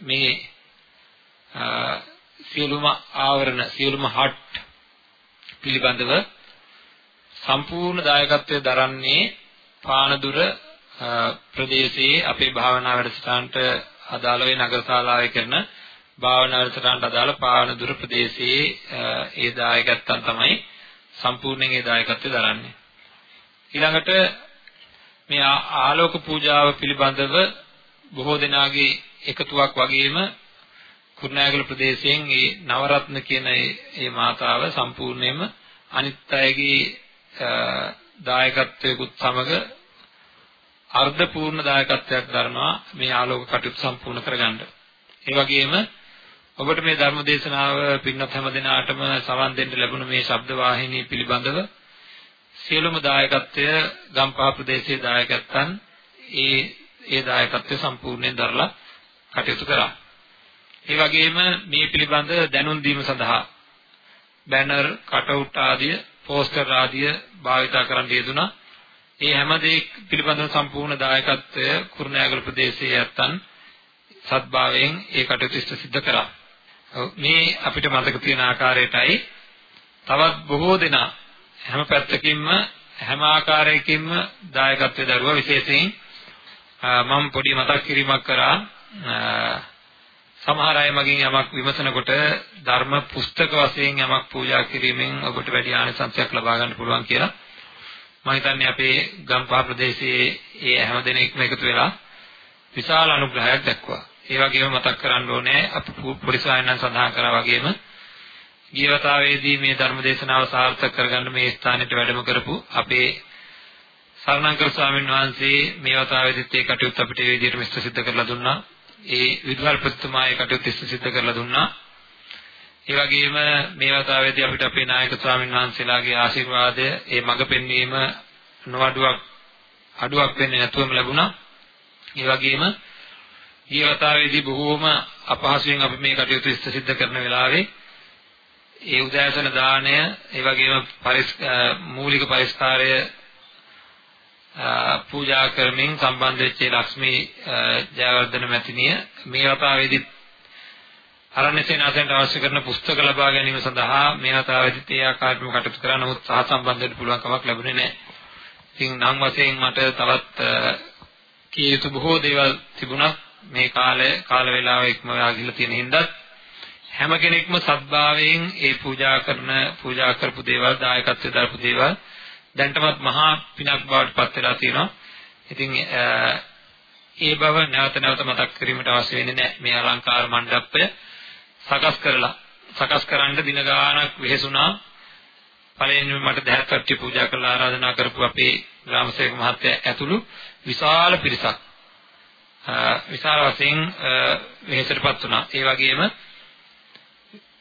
මේ සියලුම ආවරණ සියලුම හට් පිළිබඳව සම්පූර්ණ දායකත්වය දරන්නේ පානදුර ප්‍රදේශයේ අපේ භාවනා වැඩසටහනට අදාළ වේ නගරශාලාවේ කරන භාවනා වැඩසටහනට අදාළ පානදුර ප්‍රදේශයේ ඒ දායකයන් තමයි සම්පූර්ණයෙන් ඒ දායකත්වය දරන්නේ. ඊළඟට මේ ආලෝක පූජාව පිළිබඳව බොහෝ දෙනාගේ එකතුවක් වගේම කුරුණෑගල ප්‍රදේශයෙන් මේ නවරත්න කියන මේ මාතාව සම්පූර්ණයෙන්ම අනිත් අයගේ දායකත්වයකුත් සමග අර්ධ පූර්ණ දායකත්වයක් දරනවා මේ ආලෝක කටයුතු සම්පූර්ණ කරගන්න. ඒ වගේම ඔබට මේ ධර්ම දේශනාව පින්වත් හැම දිනාටම සවන් දෙන්න ලැබුණ මේ ශබ්ද වාහිනී පිළිබඳව සියලුම දායකත්වය ගම්පහ ප්‍රදේශයේ දායකයන් ඒ ඒ දායකත්වය සම්පූර්ණයෙන් දරලා කටයුතු කරා. ඒ වගේම මේ පිළිබඳ දැනුම් දීම සඳහා බැනර්, කටවුට් ආදිය, පෝස්ටර් ආදිය භාවිතා කරන්න යෙදුනා. ඒ හැම දෙයක් පිළිබඳව සම්පූර්ණ දායකත්වය කුරුණෑගල ප්‍රදේශයේ ඇත්තන් සත්භාවයෙන් ඒ කටයුතු සිද්ධ කරා. මේ අපිට මතක තියෙන ආකාරයටයි තවත් බොහෝ දෙනා හැම පැත්තකින්ම හැම ආකාරයකින්ම දායකත්වයේ දරුවා විශේෂයෙන් මම පොඩි මතක් කිරීමක් කරා සමහර අය මගෙන් යමක් විමසනකොට ධර්ම පුස්තක වශයෙන් යමක් පූජා කිරීමෙන් ඔබට වැඩි ආනිසංසයක් ලබා ගන්න පුළුවන් කියලා මම හිතන්නේ අපේ ගම්පහ ප්‍රදේශයේ ඒ හැම දෙනෙක්ම එකතු වෙලා විශාල අනුග්‍රහයක් දක්වා. ඒ වගේම මතක් කරන්න ඕනේ අප පොඩි සායනන් සඳහන් කරා වගේම ගියවතාවේදී මේ ධර්ම දේශනාව සාර්ථක කරගන්න මේ ස්ථානෙට වැඩම කරපු අපේ සරණංකර ස්වාමීන් වහන්සේ මේ වතාවේදීත් ඒ කටයුත්ත අපිට ඒ විදිහට මිස්ත සිද්ධ කරලා දුන්නා. ඒ විදුහල්පතිතුමා ඒ කටයුත්ත ඉස්ස සිද්ධ කරලා දුන්නා. ඒ වගේම මේ වතාවේදී අපිට අපේ නායක ස්වාමීන් වහන්සේලාගේ ආශිර්වාදය ඒ මඟ පෙන්වීම නොඅඩුවක් අඩුවක් වෙන්නේ නැතුවම ලැබුණා. ඒ වගේම ඊවතාවේදී බොහෝම අපහසුයෙන් අපි මේ කටයුතු ඉස්ස සිද්ධ කරන වෙලාවේ ඒ උදෑසන දාණය ඒ වගේම මූලික පරිස්කාරය පූජා කරමින් සම්බන්ධ වෙච්ච ලක්ෂ්මී ජයවර්ධන මැතිණිය මේ වතාවේදී අරණ්‍ය සේනාසනට අවශ්‍ය කරන පුස්තක ලබා ගැනීම සඳහා මේ වතාවේදීත් ඒ ආකාරයෙන්ම කටයුතු කරා නමුත් සහ සම්බන්ධ වෙන්න පුළුවන් කමක් ලැබුණේ නැහැ. ඉතින් නම් වශයෙන් මට තවත් කිය යුතු බොහෝ දේවල් තිබුණා මේ කාලය කාල වේලාව ඉක්මවා ගිහිල්ලා තියෙන හින්දාත් හැම කෙනෙක්ම සත්භාවයෙන් ඒ පූජා කරන පූජා කරපු දේවල් දායකත්වය දරපු දේවල් දැන්ටමත් මහා පිනක් බවට පත් වෙලා තියෙනවා. ඉතින් ඒ බව නැවත නැවත මතක් කිරීමට අවශ්‍ය වෙන්නේ නැහැ. මේ අලංකාර මණ්ඩපය සකස් කරලා සකස් කරන්න දින ගාණක් වෙහෙසුණා. පළවෙනිම මට දැහත් කට්ටිය පූජා කරලා ආරාධනා කරපු අපේ ග්‍රාමසේවක මහත්තයා ඇතුළු විශාල පිරිසක් විශාල වශයෙන් වෙහෙසටපත් වුණා. ඒ වගේම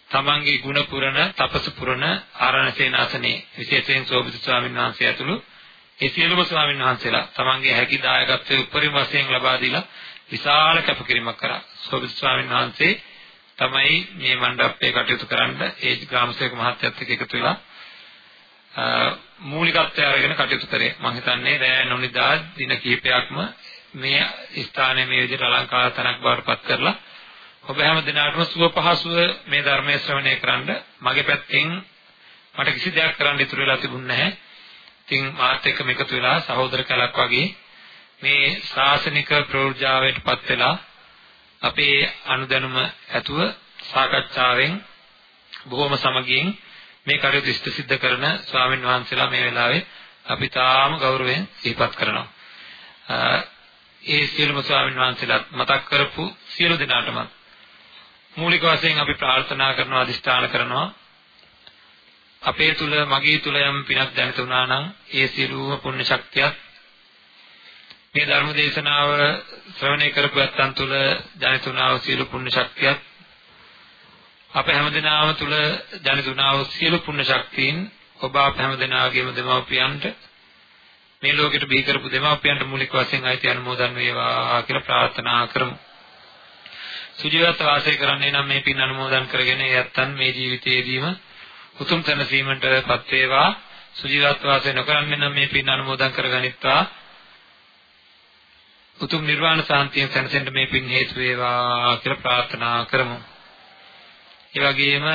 තමන්ගේ ගුණ පුරන තපස පුරන ආරණ සේනාසනේ විශේෂයෙන් සෝබිත ස්වාමීන් වහන්සේ ඇතුළු ඒ සියලුම ස්වාමීන් වහන්සේලා තමන්ගේ හැකි දායකත්වයේ උපරිම වශයෙන් ලබා දීලා විශාල කැපකිරීමක් කරා. සෝබිත ස්වාමීන් වහන්සේ තමයි මේ මණ්ඩපයේ කටයුතු කරන්න ඒ ග්‍රාමසේවක මහත්තයත් එක්ක එකතු වෙලා මූලිකත්වය අරගෙන කටයුතු කරේ. මම හිතන්නේ රෑ නොනිදා දින කිහිපයක්ම මේ ස්ථානයේ මේ විදිහට අලංකාර තනක් බවට පත් කරලා ඔබ හැම දිනකටම සුව පහසුව මේ ධර්මයේ ශ්‍රවණය කරන්න මගේ පැත්තෙන් මට කිසි දෙයක් කරන්න ඉතුරු වෙලා තිබුණ නැහැ. ඉතින් මාත් එක්ක එකතු වෙලා සහෝදර කලක් වගේ මේ ශාසනික ප්‍රෝර්ජාවයටපත් වෙලා අපේ අනුදැනුම ඇතුව සාකච්ඡාවෙන් බොහොම සමගියෙන් මේ කටයුතු ඉෂ්ට සිද්ධ කරන ස්වාමින් වහන්සේලා මේ වෙලාවේ අපි තාම ගෞරවයෙන් සිහිපත් කරනවා. ඒ සියලුම ස්වාමින් වහන්සේලාත් මතක් කරපු සියලු දෙනාටම මූලික වශයෙන් අපි ප්‍රාර්ථනා කරනවා අදිෂ්ඨාන කරනවා අපේ තුල මගේ තුල යම් පිනක් දැනිට වුණා නම් ඒ සියලුම පුණ්‍ය ශක්තියත් මේ ධර්ම දේශනාව ශ්‍රවණය කරපු ඇත්තන් තුල දැනිට වුණා වූ සියලු පුණ්‍ය ශක්තියත් අප හැමදෙනාම තුල දැනිට වුණා වූ සියලු පුණ්‍ය ශක්තියින් ඔබ අප හැමදෙනාගේම දෙමව්පියන්ට මේ ලෝකෙට බිහි කරපු දෙමව්පියන්ට මූලික වශයෙන් අයිති අනුමෝදන් වේවා කියලා ප්‍රාර්ථනා කරමු. සුජීවත්ව වාසය කරන්නේ නම් මේ පින් අනුමෝදන් කරගෙන ඒ ඇත්තන් මේ ජීවිතයේදීම උතුම් තනසීමටපත් වේවා. සුජීවත්ව වාසය නොකරන්නේ නම් මේ පින් අනුමෝදන් කරගනිත්වා. උතුම් නිර්වාණ සාන්තියෙන් සැනසෙන්න මේ පින් හේතු වේවා කියලා ප්‍රාර්ථනා කරමු. ඒ වගේම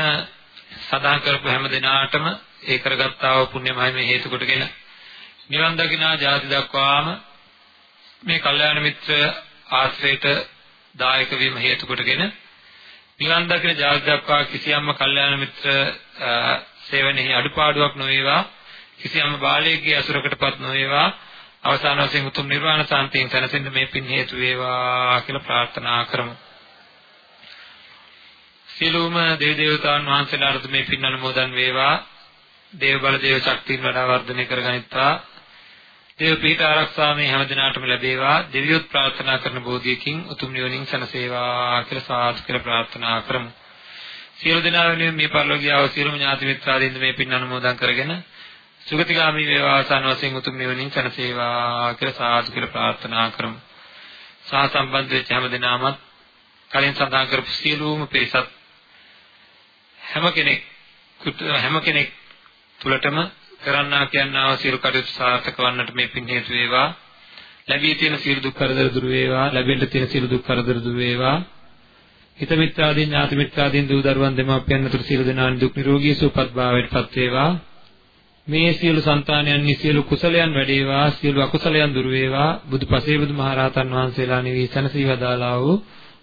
සදාන් කරපු හැම දිනාටම ඒ කරගත්තා වූ පුණ්‍යමය මේ හේතු කොටගෙන නිවන් දකිනා ජාති දක්වාම මේ කල්යාණ මිත්‍ර ආශ්‍රේත දායක වීම හේතු කොටගෙන නිවන් දකින ජාති දක්වා කිසියම්ම කල්යාණ මිත්‍ර සේවනයේ අඩුපාඩුවක් නොවේවා කිසියම්ම බාලයෙක්ගේ අසුරකටපත් නොවේවා අවසාන වශයෙන් උතුම් නිර්වාණ සාන්තියෙන් සැනසෙන්න මේ පින් හේතු වේවා කියලා ප්‍රාර්ථනා කරමු. සියලුම දේව දේවතාවුන් වහන්සේලාට මේ පින් අනුමෝදන් වේවා. දේව බල දේව ශක්තියින් වඩා වර්ධනය කරගනිත්වා. දේව පීඨ ආරක්ෂා මේ හැම දිනාටම ලැබේවා. දෙවියොත් ප්‍රාර්ථනා කරන බෝධියකින් උතුම් නිවනින් සැනසේවා කියලා සාදු කියලා ප්‍රාර්ථනා කරමු. සියලු දෙනා වෙනුවෙන් මේ පරිලෝකීයව සියලුම ඥාති මිත්‍රාදීන් මේ පින් අනුමෝදන් කරගෙන සුගතිගාමී වේවා ආසන්න වශයෙන් උතුම් නිවනින් සැනසේවා කියලා සාදු කියලා ප්‍රාර්ථනා කරමු. සහ සම්බන්ධ වෙච්ච හැම දිනාමත් කලින් සඳහන් කරපු සියලුම පිරිසත් හැම කෙනෙක් හැම කෙනෙක් තුලටම කරන්නා කියනා සියලු කටයුතු සාර්ථක වන්නට මේ පින් හේතු වේවා. ලැබී තියෙන සියලු දුක් කරදර දුරු වේවා. ලැබෙන්න තියෙන සියලු දුක් කරදර දුරු වේවා. හිත මිත්‍රාදීන් ඥාති මිත්‍රාදීන් දූ දරුවන් දෙමාපියන් අතර සියලු දෙනා දුක් නිරෝගී සුවපත් භාවයට පත් වේවා. මේ සියලු సంతානයන්හි සියලු කුසලයන් වැඩේවා සියලු අකුසලයන් දුරු වේවා බුදුපසේ බුදුමහරහතන් වහන්සේලා නිවි සැනසී වදාලා වූ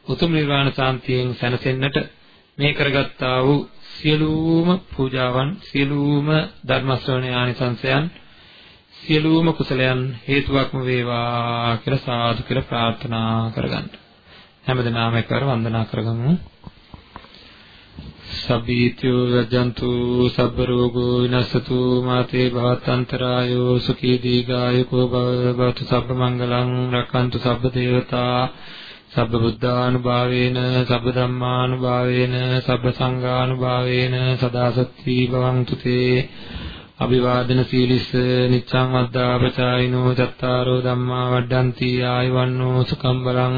උතුම් නිර්වාණ සාන්තියෙන් සැනසෙන්නට මේ කරගත්තා වූ සියලුම පූජාවන් සියලුම ධර්ම ශ්‍රවණ ආනිසංසයන් සියලුම කුසලයන් හේතුවක්ම වේවා කියලා සාදු කියලා ප්‍රාර්ථනා කරගන්න. හැමදෙනාම එකවර වන්දනා කරගමු. සබ්බීත්‍යෝ රජන්තු සබ්බ රෝගෝ විනසතු මාතේ භවත්තන්තරායෝ සුඛී දීඝායුකෝ භවතු සබ්බ මංගලං රක්칸තු සබ්බ දේවතා සබ්බ බුද්ධානුභාවේන සබ්බ ධම්මානුභාවේන සබ්බ සංඝානුභාවේන සදා සත්‍ති භවන්තු තේ අභිවාදන සීලිස නිච්ඡං වද්දා පචායිනෝ චත්තාරෝ ධම්මා වඩ්ඩಂತಿ ආයවන්නෝ සුඛම් බලං